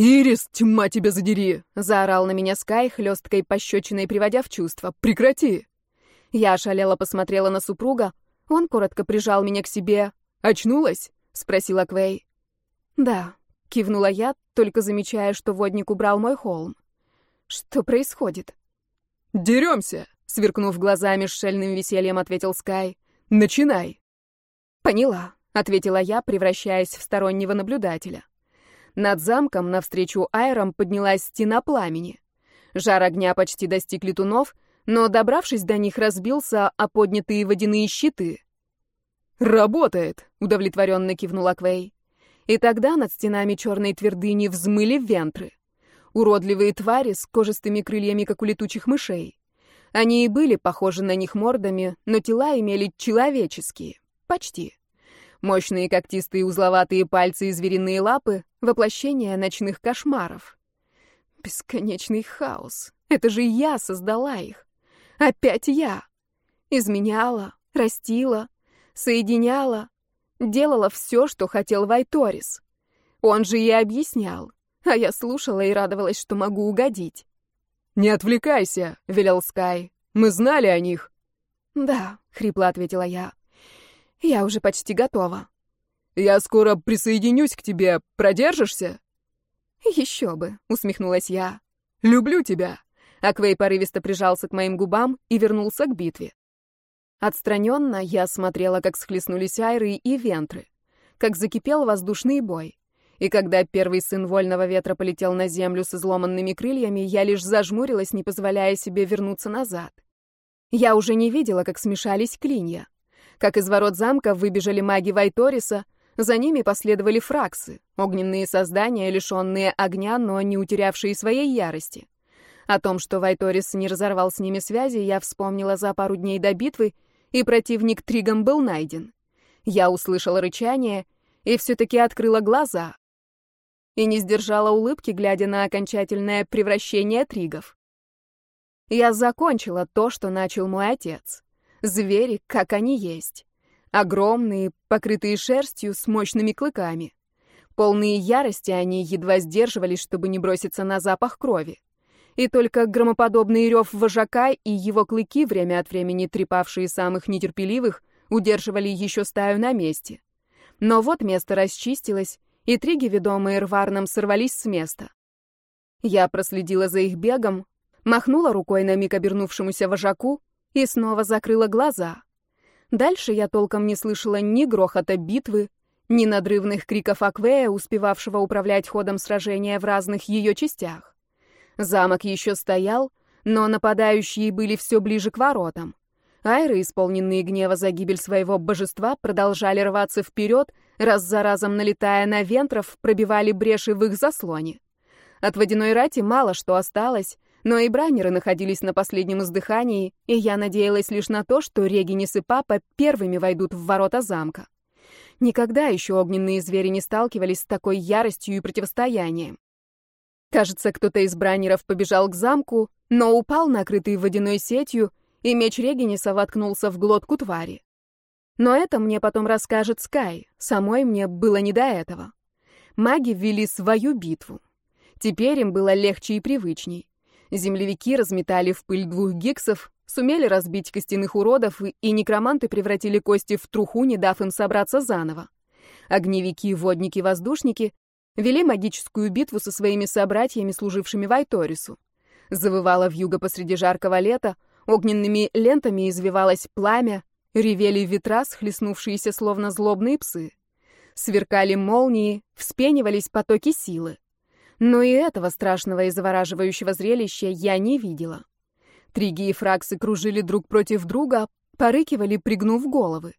S4: «Ирис, тьма тебя задери!»
S1: — заорал на меня Скай, хлесткой пощечиной приводя в чувство.
S4: «Прекрати!»
S1: Я ошалела посмотрела на супруга. Он коротко прижал меня к себе.
S4: «Очнулась?»
S1: — спросила Квей. «Да», — кивнула я, только замечая, что водник убрал мой холм. «Что происходит?»
S4: «Деремся!» — сверкнув глазами с шальным весельем, ответил Скай. «Начинай!»
S1: «Поняла», — ответила я, превращаясь в стороннего наблюдателя. Над замком навстречу айрам поднялась стена пламени. Жар огня почти достиг летунов, но, добравшись до них, разбился о поднятые водяные щиты.
S4: «Работает!»
S1: — удовлетворенно кивнула Квей. И тогда над стенами черной твердыни взмыли вентры. Уродливые твари с кожистыми крыльями, как у летучих мышей. Они и были похожи на них мордами, но тела имели человеческие. Почти. Мощные когтистые узловатые пальцы и звериные лапы — воплощение ночных кошмаров. Бесконечный хаос. Это же я создала их. Опять я. Изменяла, растила, соединяла, делала все, что хотел Вайторис. Он же и объяснял, а я слушала и радовалась, что могу угодить.
S4: «Не отвлекайся», — велел Скай. «Мы знали о них».
S1: «Да», — хрипло ответила я. Я уже почти готова.
S4: Я скоро присоединюсь к тебе. Продержишься?
S1: Еще бы, усмехнулась я.
S4: Люблю тебя.
S1: Аквей порывисто прижался к моим губам и вернулся к битве. Отстраненно я смотрела, как схлестнулись айры и вентры, как закипел воздушный бой. И когда первый сын вольного ветра полетел на землю с изломанными крыльями, я лишь зажмурилась, не позволяя себе вернуться назад. Я уже не видела, как смешались клинья. Как из ворот замка выбежали маги Вайториса, за ними последовали фраксы, огненные создания, лишенные огня, но не утерявшие своей ярости. О том, что Вайторис не разорвал с ними связи, я вспомнила за пару дней до битвы, и противник Тригом был найден. Я услышала рычание и все-таки открыла глаза. И не сдержала улыбки, глядя на окончательное превращение Тригов. Я закончила то, что начал мой отец. Звери, как они есть. Огромные, покрытые шерстью, с мощными клыками. Полные ярости они едва сдерживались, чтобы не броситься на запах крови. И только громоподобный рев вожака и его клыки, время от времени трепавшие самых нетерпеливых, удерживали еще стаю на месте. Но вот место расчистилось, и триги, ведомые рварном, сорвались с места. Я проследила за их бегом, махнула рукой на миг обернувшемуся вожаку, и снова закрыла глаза. Дальше я толком не слышала ни грохота битвы, ни надрывных криков Аквея, успевавшего управлять ходом сражения в разных ее частях. Замок еще стоял, но нападающие были все ближе к воротам. Айры, исполненные гнева за гибель своего божества, продолжали рваться вперед, раз за разом налетая на вентров, пробивали бреши в их заслоне. От водяной рати мало что осталось, но и браннеры находились на последнем издыхании, и я надеялась лишь на то, что Регинис и Папа первыми войдут в ворота замка. Никогда еще огненные звери не сталкивались с такой яростью и противостоянием. Кажется, кто-то из браннеров побежал к замку, но упал, накрытый водяной сетью, и меч Региниса воткнулся в глотку твари. Но это мне потом расскажет Скай, самой мне было не до этого. Маги ввели свою битву. Теперь им было легче и привычней. Землевики разметали в пыль двух гиксов, сумели разбить костяных уродов, и некроманты превратили кости в труху, не дав им собраться заново. Огневики, водники, воздушники вели магическую битву со своими собратьями, служившими Вайторису. Завывало вьюга посреди жаркого лета, огненными лентами извивалось пламя, ревели ветра, схлестнувшиеся словно злобные псы. Сверкали молнии, вспенивались потоки силы. Но и этого страшного и завораживающего зрелища я не видела. Триги и фраксы кружили друг против друга, порыкивали, пригнув головы.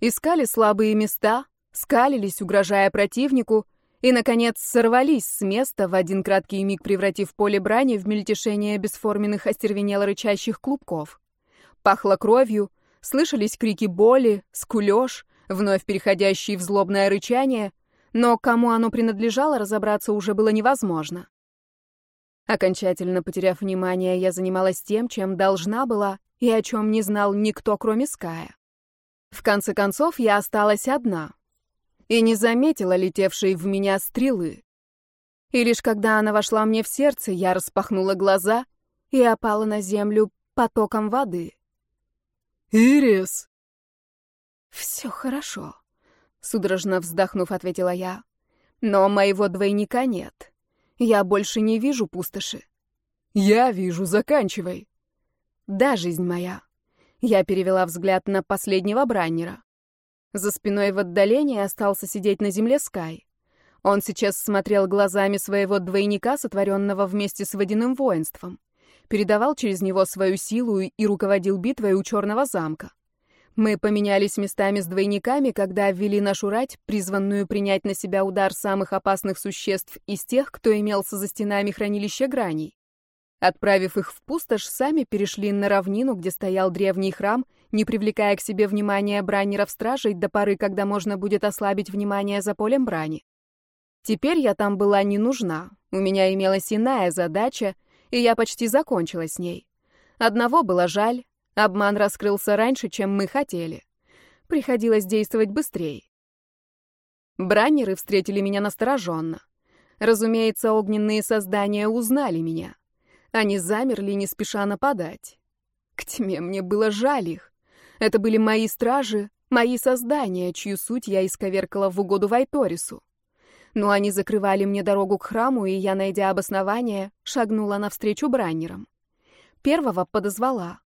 S1: Искали слабые места, скалились, угрожая противнику, и, наконец, сорвались с места, в один краткий миг превратив поле брани в мельтешение бесформенных остервенело рычащих клубков. Пахло кровью, слышались крики боли, скулёж, вновь переходящие в злобное рычание, но кому оно принадлежало, разобраться уже было невозможно. Окончательно потеряв внимание, я занималась тем, чем должна была, и о чем не знал никто, кроме Ская. В конце концов, я осталась одна и не заметила летевшей в меня стрелы. И лишь когда она вошла мне в сердце, я распахнула глаза и опала на землю потоком воды.
S4: «Ирис!»
S1: «Все хорошо», — судорожно вздохнув, ответила я. «Но моего двойника нет. Я больше не вижу пустоши».
S4: «Я вижу, заканчивай».
S1: «Да, жизнь моя». Я перевела взгляд на последнего браннера. За спиной в отдалении остался сидеть на земле Скай. Он сейчас смотрел глазами своего двойника, сотворенного вместе с водяным воинством. Передавал через него свою силу и руководил битвой у Черного замка. Мы поменялись местами с двойниками, когда ввели нашу рать, призванную принять на себя удар самых опасных существ из тех, кто имелся за стенами хранилища граней. Отправив их в пустошь, сами перешли на равнину, где стоял древний храм, не привлекая к себе внимания браннеров-стражей до поры, когда можно будет ослабить внимание за полем брани. Теперь я там была не нужна, у меня имелась иная задача, и я почти закончила с ней. Одного было жаль, Обман раскрылся раньше, чем мы хотели. Приходилось действовать быстрее. Браннеры встретили меня настороженно. Разумеется, огненные создания узнали меня. Они замерли, не спеша нападать. К тьме мне было жаль их. Это были мои стражи, мои создания, чью суть я исковеркала в угоду Вайторису. Но они закрывали мне дорогу к храму, и я, найдя обоснование, шагнула навстречу браннерам. Первого подозвала.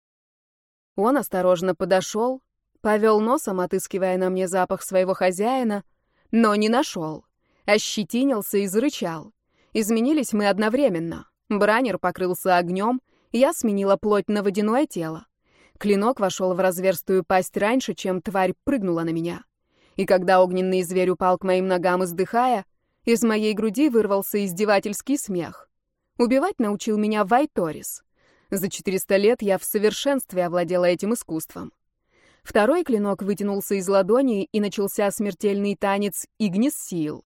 S1: Он осторожно подошел, повел носом, отыскивая на мне запах своего хозяина, но не нашел. Ощетинился и зарычал. Изменились мы одновременно. Бранер покрылся огнем, я сменила плоть на водяное тело. Клинок вошел в разверстую пасть раньше, чем тварь прыгнула на меня. И когда огненный зверь упал к моим ногам, издыхая, из моей груди вырвался издевательский смех. Убивать научил меня Вайторис. За 400 лет я в совершенстве овладела этим искусством. Второй клинок вытянулся из ладони, и начался смертельный танец Игнис Сил.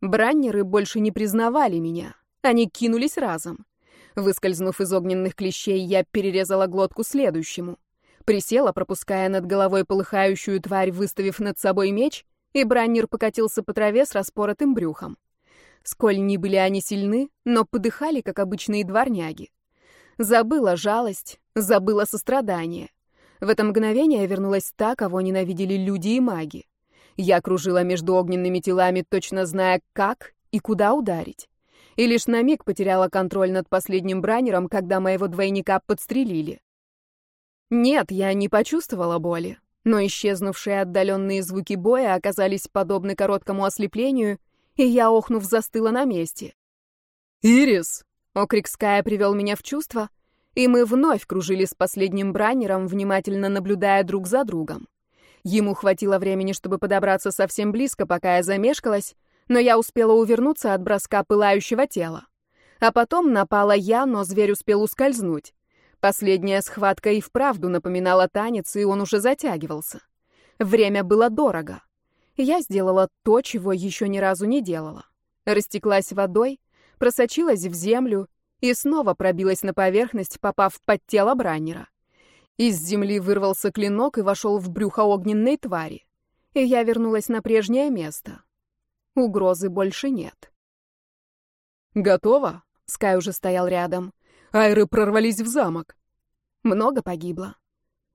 S1: Браннеры больше не признавали меня. Они кинулись разом. Выскользнув из огненных клещей, я перерезала глотку следующему. Присела, пропуская над головой полыхающую тварь, выставив над собой меч, и браннер покатился по траве с распоротым брюхом. Сколь ни были они сильны, но подыхали, как обычные дворняги. Забыла жалость, забыла сострадание. В это мгновение вернулась та, кого ненавидели люди и маги. Я кружила между огненными телами, точно зная, как и куда ударить. И лишь на миг потеряла контроль над последним бранером, когда моего двойника подстрелили. Нет, я не почувствовала боли, но исчезнувшие отдаленные звуки боя оказались подобны короткому ослеплению, и я, охнув, застыла на месте.
S4: «Ирис!»
S1: Окрик Ская привел меня в чувство, и мы вновь кружили с последним браннером, внимательно наблюдая друг за другом. Ему хватило времени, чтобы подобраться совсем близко, пока я замешкалась, но я успела увернуться от броска пылающего тела. А потом напала я, но зверь успел ускользнуть. Последняя схватка и вправду напоминала танец, и он уже затягивался. Время было дорого. Я сделала то, чего еще ни разу не делала. Растеклась водой, просочилась в землю и снова пробилась на поверхность, попав под тело Браннера. Из земли вырвался клинок и вошел в брюхо огненной твари. И я вернулась на прежнее место. Угрозы больше нет.
S3: «Готово?»
S1: — Скай уже стоял рядом.
S3: Айры прорвались в замок.
S1: Много погибло.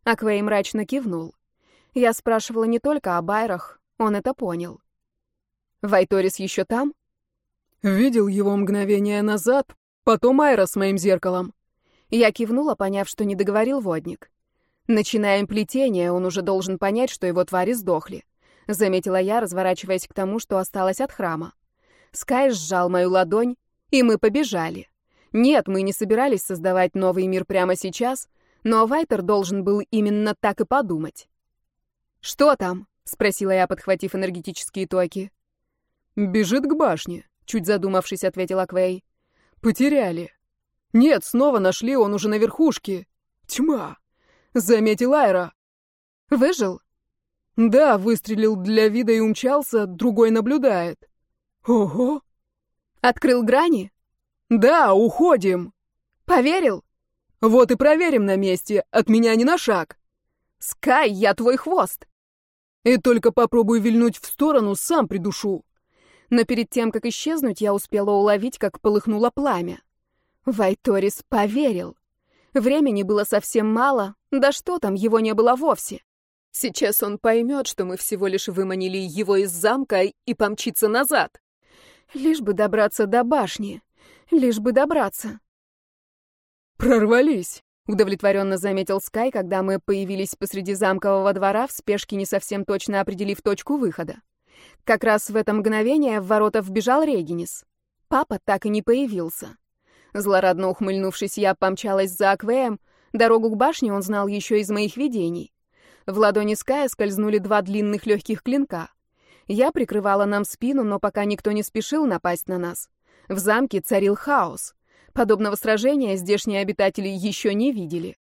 S1: Аквей мрачно кивнул. Я спрашивала не только об Айрах, он это понял. Вайторис еще там?
S3: Видел его мгновение назад, потом Айра с моим зеркалом.
S1: Я кивнула, поняв, что не договорил водник. Начинаем плетение, он уже должен понять, что его твари сдохли. Заметила я, разворачиваясь к тому, что осталось от храма. Скай сжал мою ладонь, и мы побежали. Нет, мы не собирались создавать новый мир прямо сейчас, но Вайтер должен был именно так и подумать. «Что там?» — спросила я, подхватив энергетические токи.
S3: «Бежит к башне», — чуть задумавшись, ответил Аквей. «Потеряли. Нет, снова нашли, он уже на верхушке. Тьма. Заметил Айра».
S1: «Выжил?»
S3: «Да, выстрелил для вида и умчался, другой наблюдает». «Ого!»
S1: «Открыл грани?»
S3: «Да, уходим!»
S1: «Поверил?»
S3: «Вот и проверим на месте, от меня не на шаг!»
S1: «Скай, я твой хвост!»
S3: «И только попробуй вильнуть в сторону, сам придушу!»
S1: Но перед тем, как исчезнуть, я успела уловить, как полыхнуло пламя. Вайторис поверил. Времени было совсем мало, да что там, его не было вовсе. Сейчас он поймет, что мы всего лишь выманили его из замка и помчится назад. Лишь бы добраться до башни. Лишь бы добраться.
S3: «Прорвались!»
S1: — удовлетворенно заметил Скай, когда мы появились посреди замкового двора, в спешке не совсем точно определив точку выхода. Как раз в это мгновение в ворота вбежал Регинис. Папа так и не появился. Злорадно ухмыльнувшись, я помчалась за Аквеем. Дорогу к башне он знал еще из моих видений. В ладони Ская скользнули два длинных легких клинка. Я прикрывала нам спину, но пока никто не спешил напасть на нас. В замке царил хаос. Подобного сражения здешние обитатели еще не видели.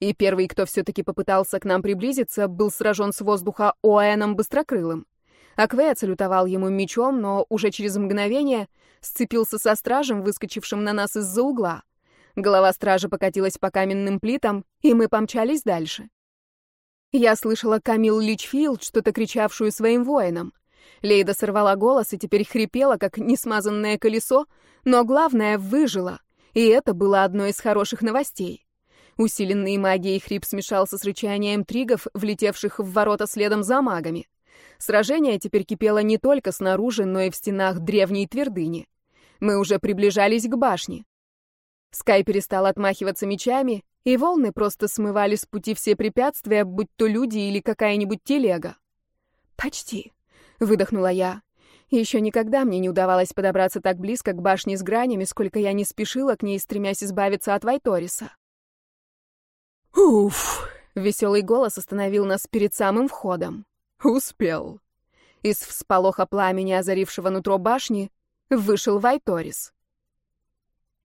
S1: И первый, кто все-таки попытался к нам приблизиться, был сражен с воздуха Оэном Быстрокрылым. Аквей отсалютовал ему мечом, но уже через мгновение сцепился со стражем, выскочившим на нас из-за угла. Голова стража покатилась по каменным плитам, и мы помчались дальше. Я слышала Камил Личфилд, что-то кричавшую своим воинам. Лейда сорвала голос и теперь хрипела, как несмазанное колесо, но главное — выжила. И это было одной из хороших новостей. Усиленный магией хрип смешался с рычанием тригов, влетевших в ворота следом за магами. Сражение теперь кипело не только снаружи, но и в стенах древней твердыни. Мы уже приближались к башне. Скай перестал отмахиваться мечами, и волны просто смывали с пути все препятствия, будь то люди или какая-нибудь телега. «Почти», выдохнула я. Еще никогда мне не удавалось подобраться так близко к башне с гранями, сколько я не спешила к ней, стремясь избавиться от Вайториса.
S3: «Уф!»
S1: — веселый голос остановил нас перед самым входом.
S3: «Успел».
S1: Из всполоха пламени, озарившего нутро башни, вышел Вайторис.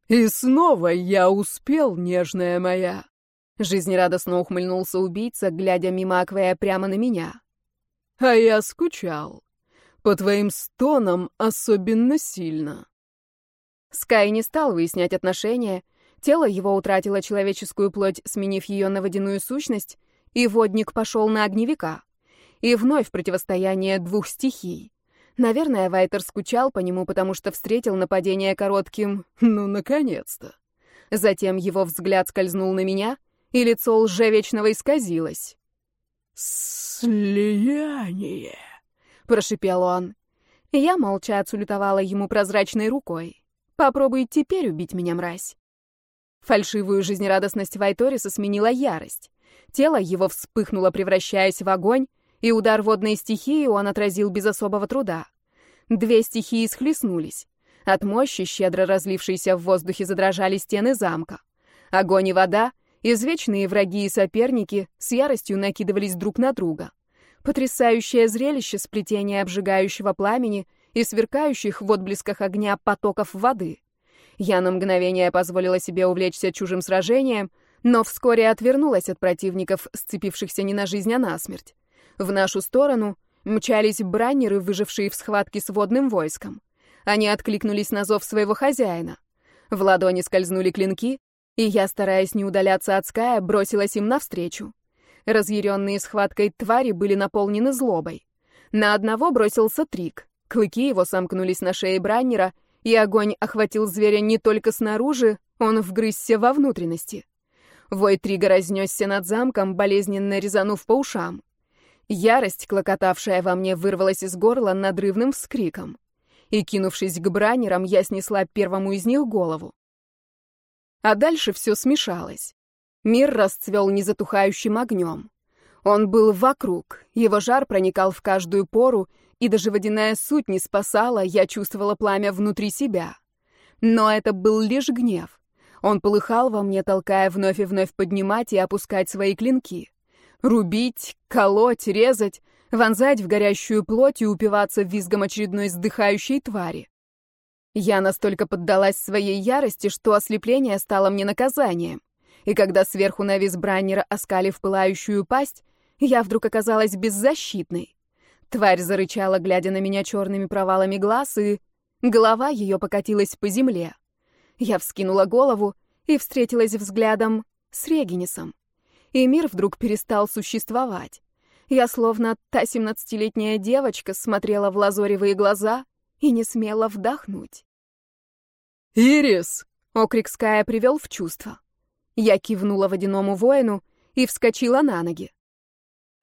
S3: «И снова я успел, нежная моя!»
S1: Жизнерадостно ухмыльнулся убийца, глядя мимо Аквея прямо на меня.
S3: А я скучал. По твоим стонам особенно сильно.
S1: Скай не стал выяснять отношения. Тело его утратило человеческую плоть, сменив ее на водяную сущность, и водник пошел на огневика. И вновь противостояние двух стихий. Наверное, Вайтер скучал по нему, потому что встретил нападение коротким «ну, наконец-то». Затем его взгляд скользнул на меня, и лицо лжевечного исказилось.
S3: «Слияние!»
S1: — прошипел он. Я молча отсулютовала ему прозрачной рукой. «Попробуй теперь убить меня, мразь». Фальшивую жизнерадостность Вайториса сменила ярость. Тело его вспыхнуло, превращаясь в огонь, и удар водной стихии он отразил без особого труда. Две стихии схлестнулись. От мощи, щедро разлившейся в воздухе, задрожали стены замка. Огонь и вода, извечные враги и соперники, с яростью накидывались друг на друга. Потрясающее зрелище сплетения обжигающего пламени и сверкающих в отблесках огня потоков воды. Я на мгновение позволила себе увлечься чужим сражением, но вскоре отвернулась от противников, сцепившихся не на жизнь, а на смерть. В нашу сторону мчались браннеры, выжившие в схватке с водным войском. Они откликнулись на зов своего хозяина. В ладони скользнули клинки, и я, стараясь не удаляться от Ская, бросилась им навстречу. Разъяренные схваткой твари были наполнены злобой. На одного бросился Трик. Клыки его сомкнулись на шее Браннера, и огонь охватил зверя не только снаружи, он вгрызся во внутренности. Вой Трига разнесся над замком, болезненно резанув по ушам. Ярость, клокотавшая во мне, вырвалась из горла надрывным вскриком. И, кинувшись к бранерам, я снесла первому из них голову. А дальше все смешалось. Мир расцвел незатухающим огнем. Он был вокруг, его жар проникал в каждую пору, и даже водяная суть не спасала, я чувствовала пламя внутри себя. Но это был лишь гнев. Он полыхал во мне, толкая вновь и вновь поднимать и опускать свои клинки. Рубить, колоть, резать, вонзать в горящую плоть и упиваться визгом очередной сдыхающей твари. Я настолько поддалась своей ярости, что ослепление стало мне наказанием. И когда сверху навис Браннера, оскалив пылающую пасть, я вдруг оказалась беззащитной. Тварь зарычала, глядя на меня черными провалами глаз, и голова ее покатилась по земле. Я вскинула голову и встретилась взглядом с Регинисом. И мир вдруг перестал существовать. Я, словно та семнадцатилетняя девочка, смотрела в лазоревые глаза и не смела вдохнуть.
S4: «Ирис!»
S1: — окрик Ская привел в чувство. Я кивнула водяному воину и вскочила на ноги.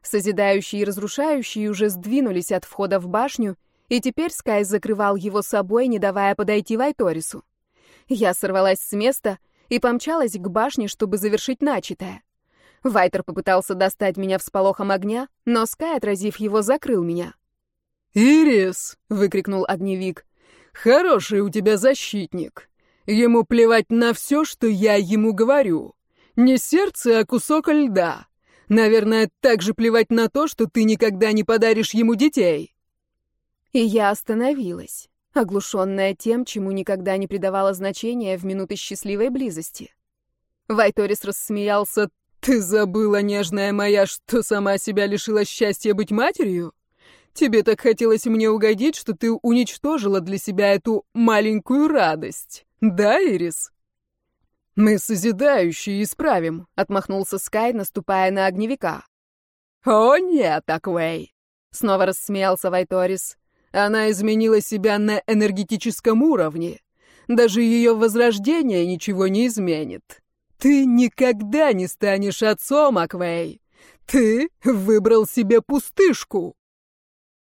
S1: Созидающие и разрушающие уже сдвинулись от входа в башню, и теперь Скай закрывал его собой, не давая подойти Вайторису. Я сорвалась с места и помчалась к башне, чтобы завершить начатое. Вайтер попытался достать меня всполохом огня, но Скай, отразив его, закрыл меня.
S4: «Ирис!» — выкрикнул огневик. «Хороший у тебя защитник. Ему плевать на все, что я ему говорю. Не сердце, а кусок льда. Наверное, так же плевать на то, что ты никогда не подаришь ему детей».
S1: И я остановилась оглушенная тем, чему никогда не придавала значения в минуты счастливой близости. Вайторис рассмеялся. «Ты забыла, нежная моя, что сама себя лишила счастья быть матерью? Тебе так хотелось мне угодить, что ты уничтожила для себя эту маленькую радость. Да, Ирис?» «Мы созидающие исправим», — отмахнулся Скай, наступая на огневика. «О нет, Аквей!» — снова рассмеялся Вайторис. Она изменила себя на энергетическом уровне. Даже ее возрождение ничего не изменит. Ты никогда не станешь отцом, Аквей. Ты выбрал себе пустышку.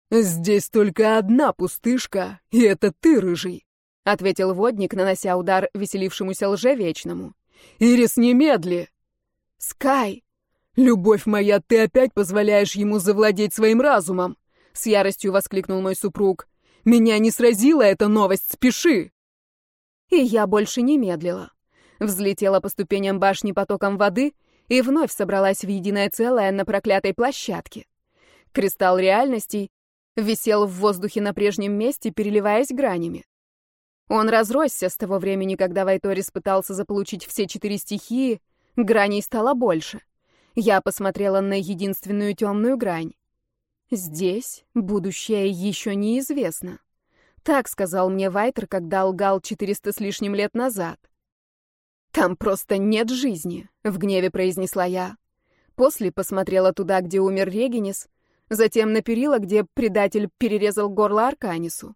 S1: Здесь только одна пустышка, и это ты, рыжий, ответил водник, нанося удар веселившемуся лжевечному. Ирис, немедли. Скай, любовь моя, ты опять позволяешь ему завладеть своим разумом. — с яростью воскликнул мой супруг. «Меня не сразила эта новость, спеши!» И я больше не медлила. Взлетела по ступеням башни потоком воды и вновь собралась в единое целое на проклятой площадке. Кристалл реальностей висел в воздухе на прежнем месте, переливаясь гранями. Он разросся с того времени, когда Вайторис пытался заполучить все четыре стихии, граней стало больше. Я посмотрела на единственную темную грань. Здесь будущее еще неизвестно. Так сказал мне Вайтер, когда лгал 400 с лишним лет назад. «Там просто нет жизни», — в гневе произнесла я. После посмотрела туда, где умер Регинис, затем на перила, где предатель перерезал горло Арканису.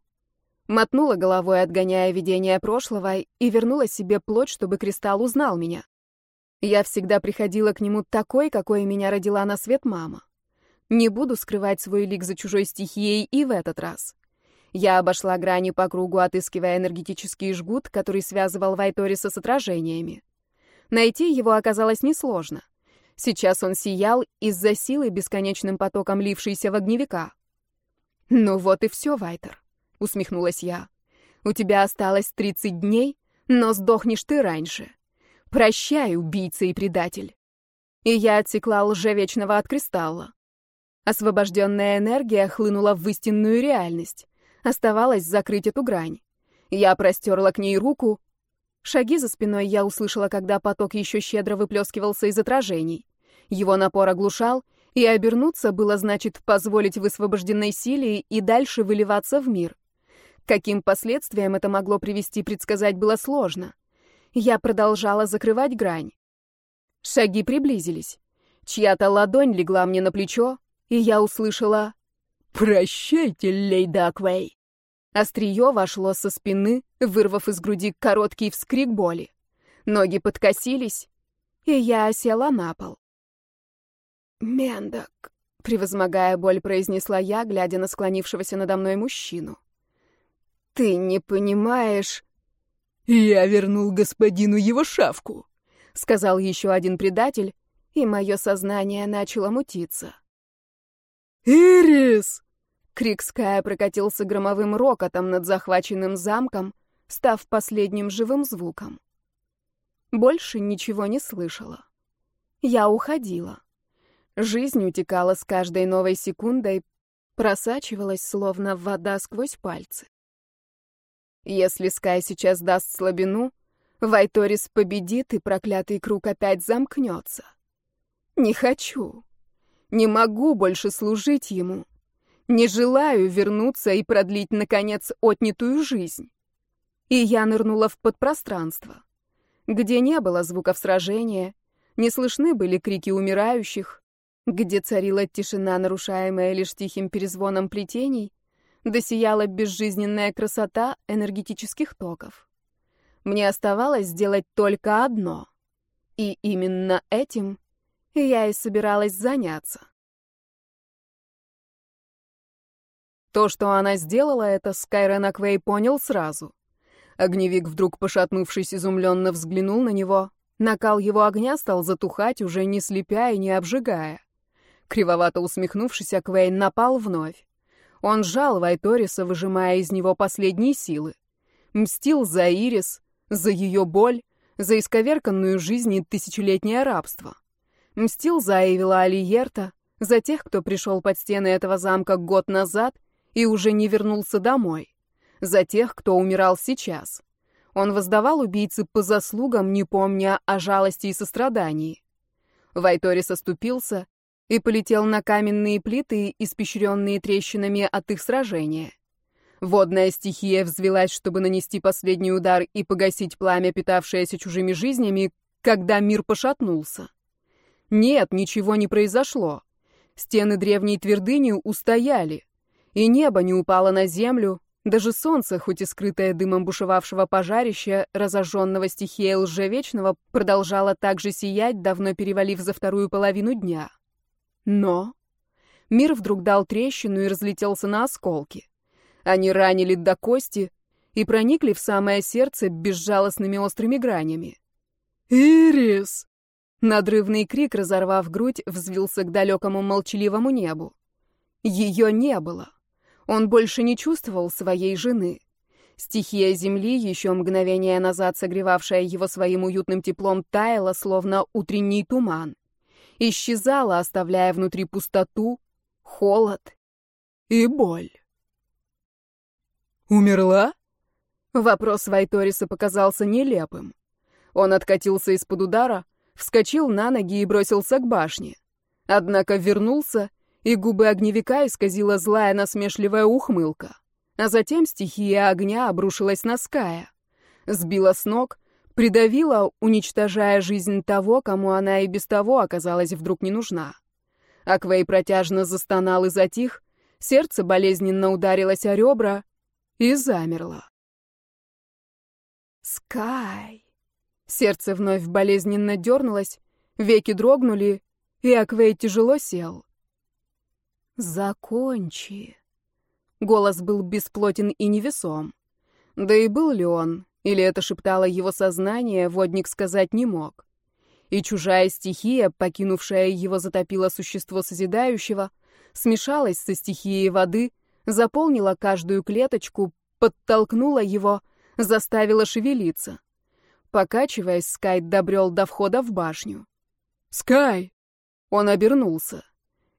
S1: Мотнула головой, отгоняя видение прошлого, и вернула себе плоть, чтобы Кристалл узнал меня. Я всегда приходила к нему такой, какой меня родила на свет мама. Не буду скрывать свой лик за чужой стихией и в этот раз. Я обошла грани по кругу, отыскивая энергетический жгут, который связывал Вайториса с отражениями. Найти его оказалось несложно. Сейчас он сиял из-за силы бесконечным потоком лившейся в огневика. «Ну вот и все, Вайтер», — усмехнулась я. У тебя осталось 30 дней, но сдохнешь ты раньше. Прощай, убийца и предатель. И я отсекла лжевечного от кристалла. Освобожденная энергия хлынула в истинную реальность. Оставалось закрыть эту грань. Я простерла к ней руку. Шаги за спиной я услышала, когда поток еще щедро выплескивался из отражений. Его напор оглушал, и обернуться было значит позволить высвобожденной силе и дальше выливаться в мир. Каким последствиям это могло привести, предсказать было сложно. Я продолжала закрывать грань. Шаги приблизились. Чья-то ладонь легла мне на плечо, и я услышала «Прощайте, лейда Аквей». Острие вошло со спины, вырвав из груди короткий вскрик боли. Ноги подкосились, и я осела на пол. «Мендок», — превозмогая боль, произнесла я, глядя на склонившегося надо мной мужчину. «Ты не понимаешь...»
S4: «Я вернул господину его шавку», —
S1: сказал еще один предатель, и мое сознание начало мутиться.
S4: «Ирис!»
S1: Крик Ская прокатился громовым рокотом над захваченным замком, став последним живым звуком. Больше ничего не слышала. Я уходила. Жизнь утекала с каждой новой секундой, просачивалась, словно вода сквозь пальцы. Если Скай сейчас даст слабину, Вайторис победит, и проклятый круг опять замкнется. Не хочу. Не могу больше служить ему. Не желаю вернуться и продлить, наконец, отнятую жизнь. И я нырнула в подпространство, где не было звуков сражения, не слышны были крики умирающих, где царила тишина, нарушаемая лишь тихим перезвоном плетений, досияла безжизненная красота энергетических токов. Мне оставалось сделать только одно. И именно этим я и собиралась заняться. То, что она сделала, это Скайрен Аквей понял сразу. Огневик, вдруг пошатнувшись, изумленно взглянул на него. Накал его огня стал затухать, уже не слепя и не обжигая. Кривовато усмехнувшись, Аквейн напал вновь. Он жал Вайториса, выжимая из него последние силы. Мстил за Ирис, за ее боль, за исковерканную жизнь и тысячелетнее рабство. Мстил за Эвила Алиерта, за тех, кто пришел под стены этого замка год назад и уже не вернулся домой, за тех, кто умирал сейчас. Он воздавал убийце по заслугам, не помня о жалости и сострадании. Вайторис оступился и полетел на каменные плиты, испещренные трещинами от их сражения. Водная стихия взвелась, чтобы нанести последний удар и погасить пламя, питавшееся чужими жизнями, когда мир пошатнулся. Нет, ничего не произошло. Стены древней твердыни устояли, и небо не упало на землю, даже солнце, хоть и скрытое дымом бушевавшего пожарища, разожженного стихией лжевечного, продолжало также сиять, давно перевалив за вторую половину дня. Но мир вдруг дал трещину и разлетелся на осколки. Они ранили до кости и проникли в самое сердце безжалостными острыми гранями.
S4: «Ирис!»
S1: Надрывный крик, разорвав грудь, взвился к далекому молчаливому небу. Ее не было. Он больше не чувствовал своей жены. Стихия земли, еще мгновение назад согревавшая его своим уютным теплом, таяла, словно утренний туман исчезала, оставляя внутри пустоту, холод и боль.
S4: «Умерла?»
S1: Вопрос Вайториса показался нелепым. Он откатился из-под удара, вскочил на ноги и бросился к башне. Однако вернулся, и губы огневика исказила злая насмешливая ухмылка. А затем стихия огня обрушилась на Ская. Сбила с ног, придавила, уничтожая жизнь того, кому она и без того оказалась вдруг не нужна. Аквей протяжно застонал и затих, сердце болезненно ударилось о ребра и замерло. «Скай!» Сердце вновь болезненно дернулось, веки дрогнули, и Аквей тяжело сел. «Закончи!» Голос был бесплотен и невесом. Да и был ли он? Или это шептало его сознание, водник сказать не мог. И чужая стихия, покинувшая его, затопила существо созидающего, смешалась со стихией воды, заполнила каждую клеточку, подтолкнула его, заставила шевелиться. Покачиваясь, Скай добрел до входа в башню.
S4: «Скай!»
S1: Он обернулся.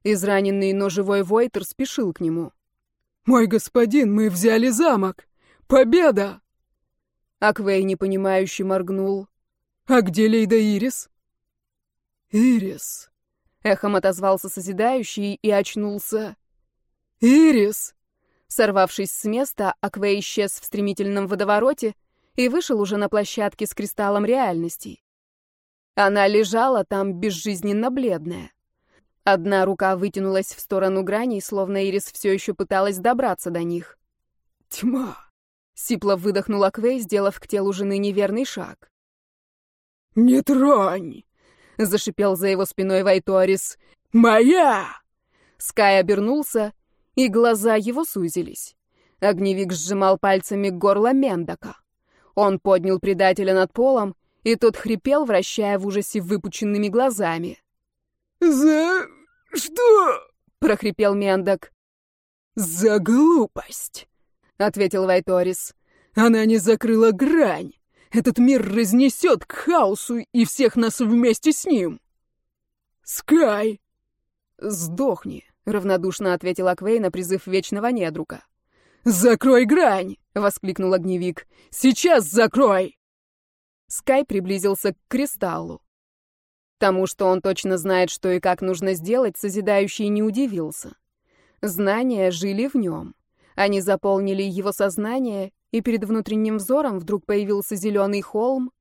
S1: Израненный, но живой Войтер спешил к нему.
S4: «Мой господин, мы взяли замок! Победа!»
S1: Аквей непонимающе моргнул.
S4: «А где Лейда Ирис?» «Ирис!»
S1: — эхом отозвался Созидающий и очнулся.
S4: «Ирис!»
S1: Сорвавшись с места, Аквей исчез в стремительном водовороте и вышел уже на площадке с кристаллом реальностей. Она лежала там безжизненно бледная. Одна рука вытянулась в сторону граней, словно Ирис все еще пыталась добраться до них.
S4: «Тьма!»
S1: — сипло выдохнула Квей, сделав к телу жены неверный шаг.
S4: «Не тронь!»
S1: — зашипел за его спиной Вайторис.
S4: «Моя!»
S1: Скай обернулся, и глаза его сузились. Огневик сжимал пальцами горло Мендока. Он поднял предателя над полом, и тот хрипел, вращая в ужасе выпученными глазами.
S4: «За... что?»
S1: — прохрипел Мендок.
S4: «За глупость», — ответил Вайторис. «Она не закрыла грань. Этот мир разнесет к хаосу и всех нас вместе с ним». «Скай!»
S1: «Сдохни», — равнодушно ответил Аквей на призыв вечного недруга.
S4: «Закрой грань!» — воскликнул огневик. «Сейчас закрой!»
S1: Скай приблизился к кристаллу. Тому, что он точно знает, что и как нужно сделать, Созидающий не удивился. Знания жили в нем. Они заполнили его сознание, и перед внутренним взором вдруг появился зеленый холм,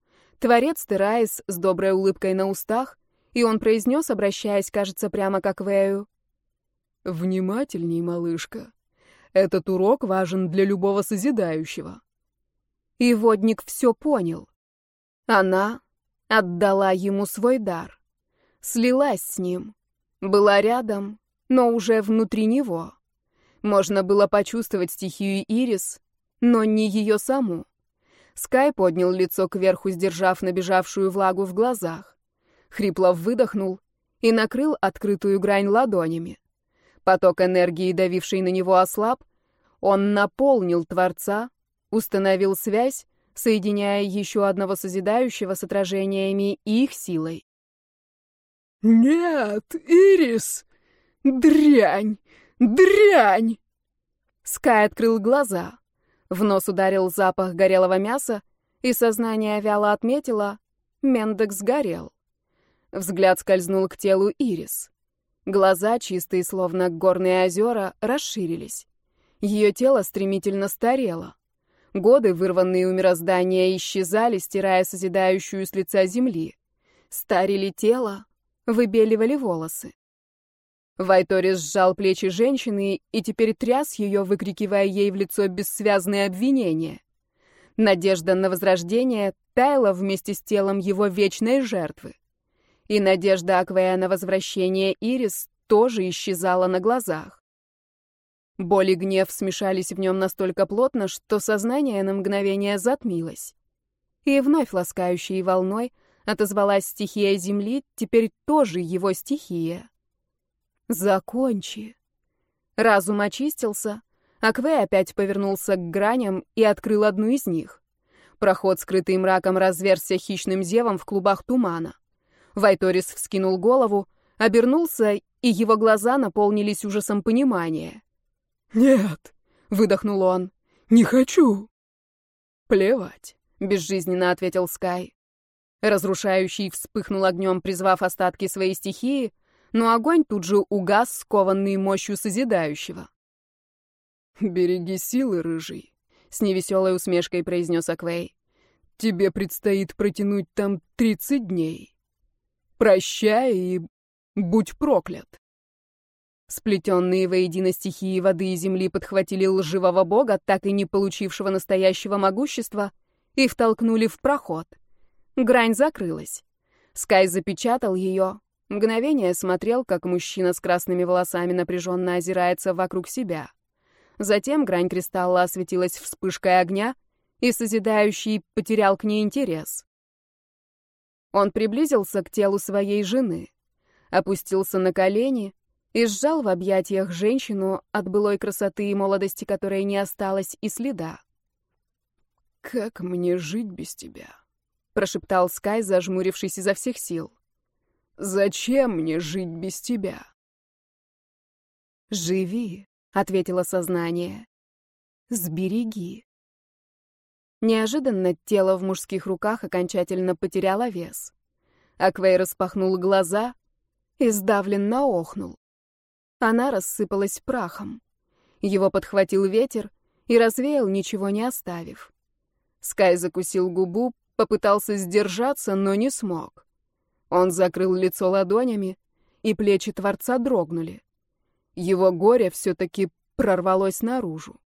S1: творец Терайс с доброй улыбкой на устах, и он произнес, обращаясь, кажется, прямо как Вэю.
S4: «Внимательней, малышка. Этот урок важен для любого созидающего».
S1: И водник все понял. Она Отдала ему свой дар. Слилась с ним. Была рядом, но уже внутри него. Можно было почувствовать стихию Ирис, но не ее саму. Скай поднял лицо кверху, сдержав набежавшую влагу в глазах. Хрипло выдохнул и накрыл открытую грань ладонями. Поток энергии, давивший на него, ослаб. Он наполнил Творца, установил связь соединяя еще одного созидающего с отражениями и их силой.
S4: «Нет, Ирис! Дрянь! Дрянь!»
S1: Скай открыл глаза. В нос ударил запах горелого мяса, и сознание вяло отметило — Мендекс сгорел. Взгляд скользнул к телу Ирис. Глаза, чистые, словно горные озера, расширились. Ее тело стремительно старело. Годы, вырванные у мироздания, исчезали, стирая созидающую с лица земли. Старили тело, выбеливали волосы. Вайторис сжал плечи женщины и теперь тряс ее, выкрикивая ей в лицо бессвязные обвинения. Надежда на возрождение таяла вместе с телом его вечной жертвы. И надежда Аквея на возвращение Ирис тоже исчезала на глазах. Боль и гнев смешались в нем настолько плотно, что сознание на мгновение затмилось. И вновь ласкающей волной отозвалась стихия земли, теперь тоже его стихия. «Закончи». Разум очистился, а Квей опять повернулся к граням и открыл одну из них. Проход, скрытый мраком, разверзся хищным зевом в клубах тумана. Вайторис вскинул голову, обернулся, и его глаза наполнились ужасом понимания.
S4: «Нет», — выдохнул он, — «не хочу».
S1: «Плевать», — безжизненно ответил Скай. Разрушающий вспыхнул огнем, призвав остатки своей стихии, но огонь тут же угас, скованный мощью созидающего.
S4: «Береги силы, рыжий», — с невеселой усмешкой произнес Аквей. «Тебе предстоит протянуть там тридцать дней. Прощай и будь проклят».
S1: Сплетенные воедино стихии воды и земли подхватили лживого бога, так и не получившего настоящего могущества, и втолкнули в проход. Грань закрылась. Скай запечатал ее. Мгновение смотрел, как мужчина с красными волосами напряженно озирается вокруг себя. Затем грань кристалла осветилась вспышкой огня, и Созидающий потерял к ней интерес. Он приблизился к телу своей жены, опустился на колени — и сжал в объятиях женщину, от былой красоты и молодости которой не осталось и следа.
S4: «Как мне жить без тебя?»
S1: — прошептал Скай, зажмурившись изо всех сил.
S4: «Зачем мне жить без тебя?»
S1: «Живи», — ответило сознание. «Сбереги». Неожиданно тело в мужских руках окончательно потеряло вес. Аквей распахнул глаза и сдавленно охнул. Она рассыпалась прахом. Его подхватил ветер и развеял, ничего не оставив. Скай закусил губу, попытался сдержаться, но не смог. Он закрыл лицо ладонями, и плечи Творца дрогнули. Его горе все-таки прорвалось наружу.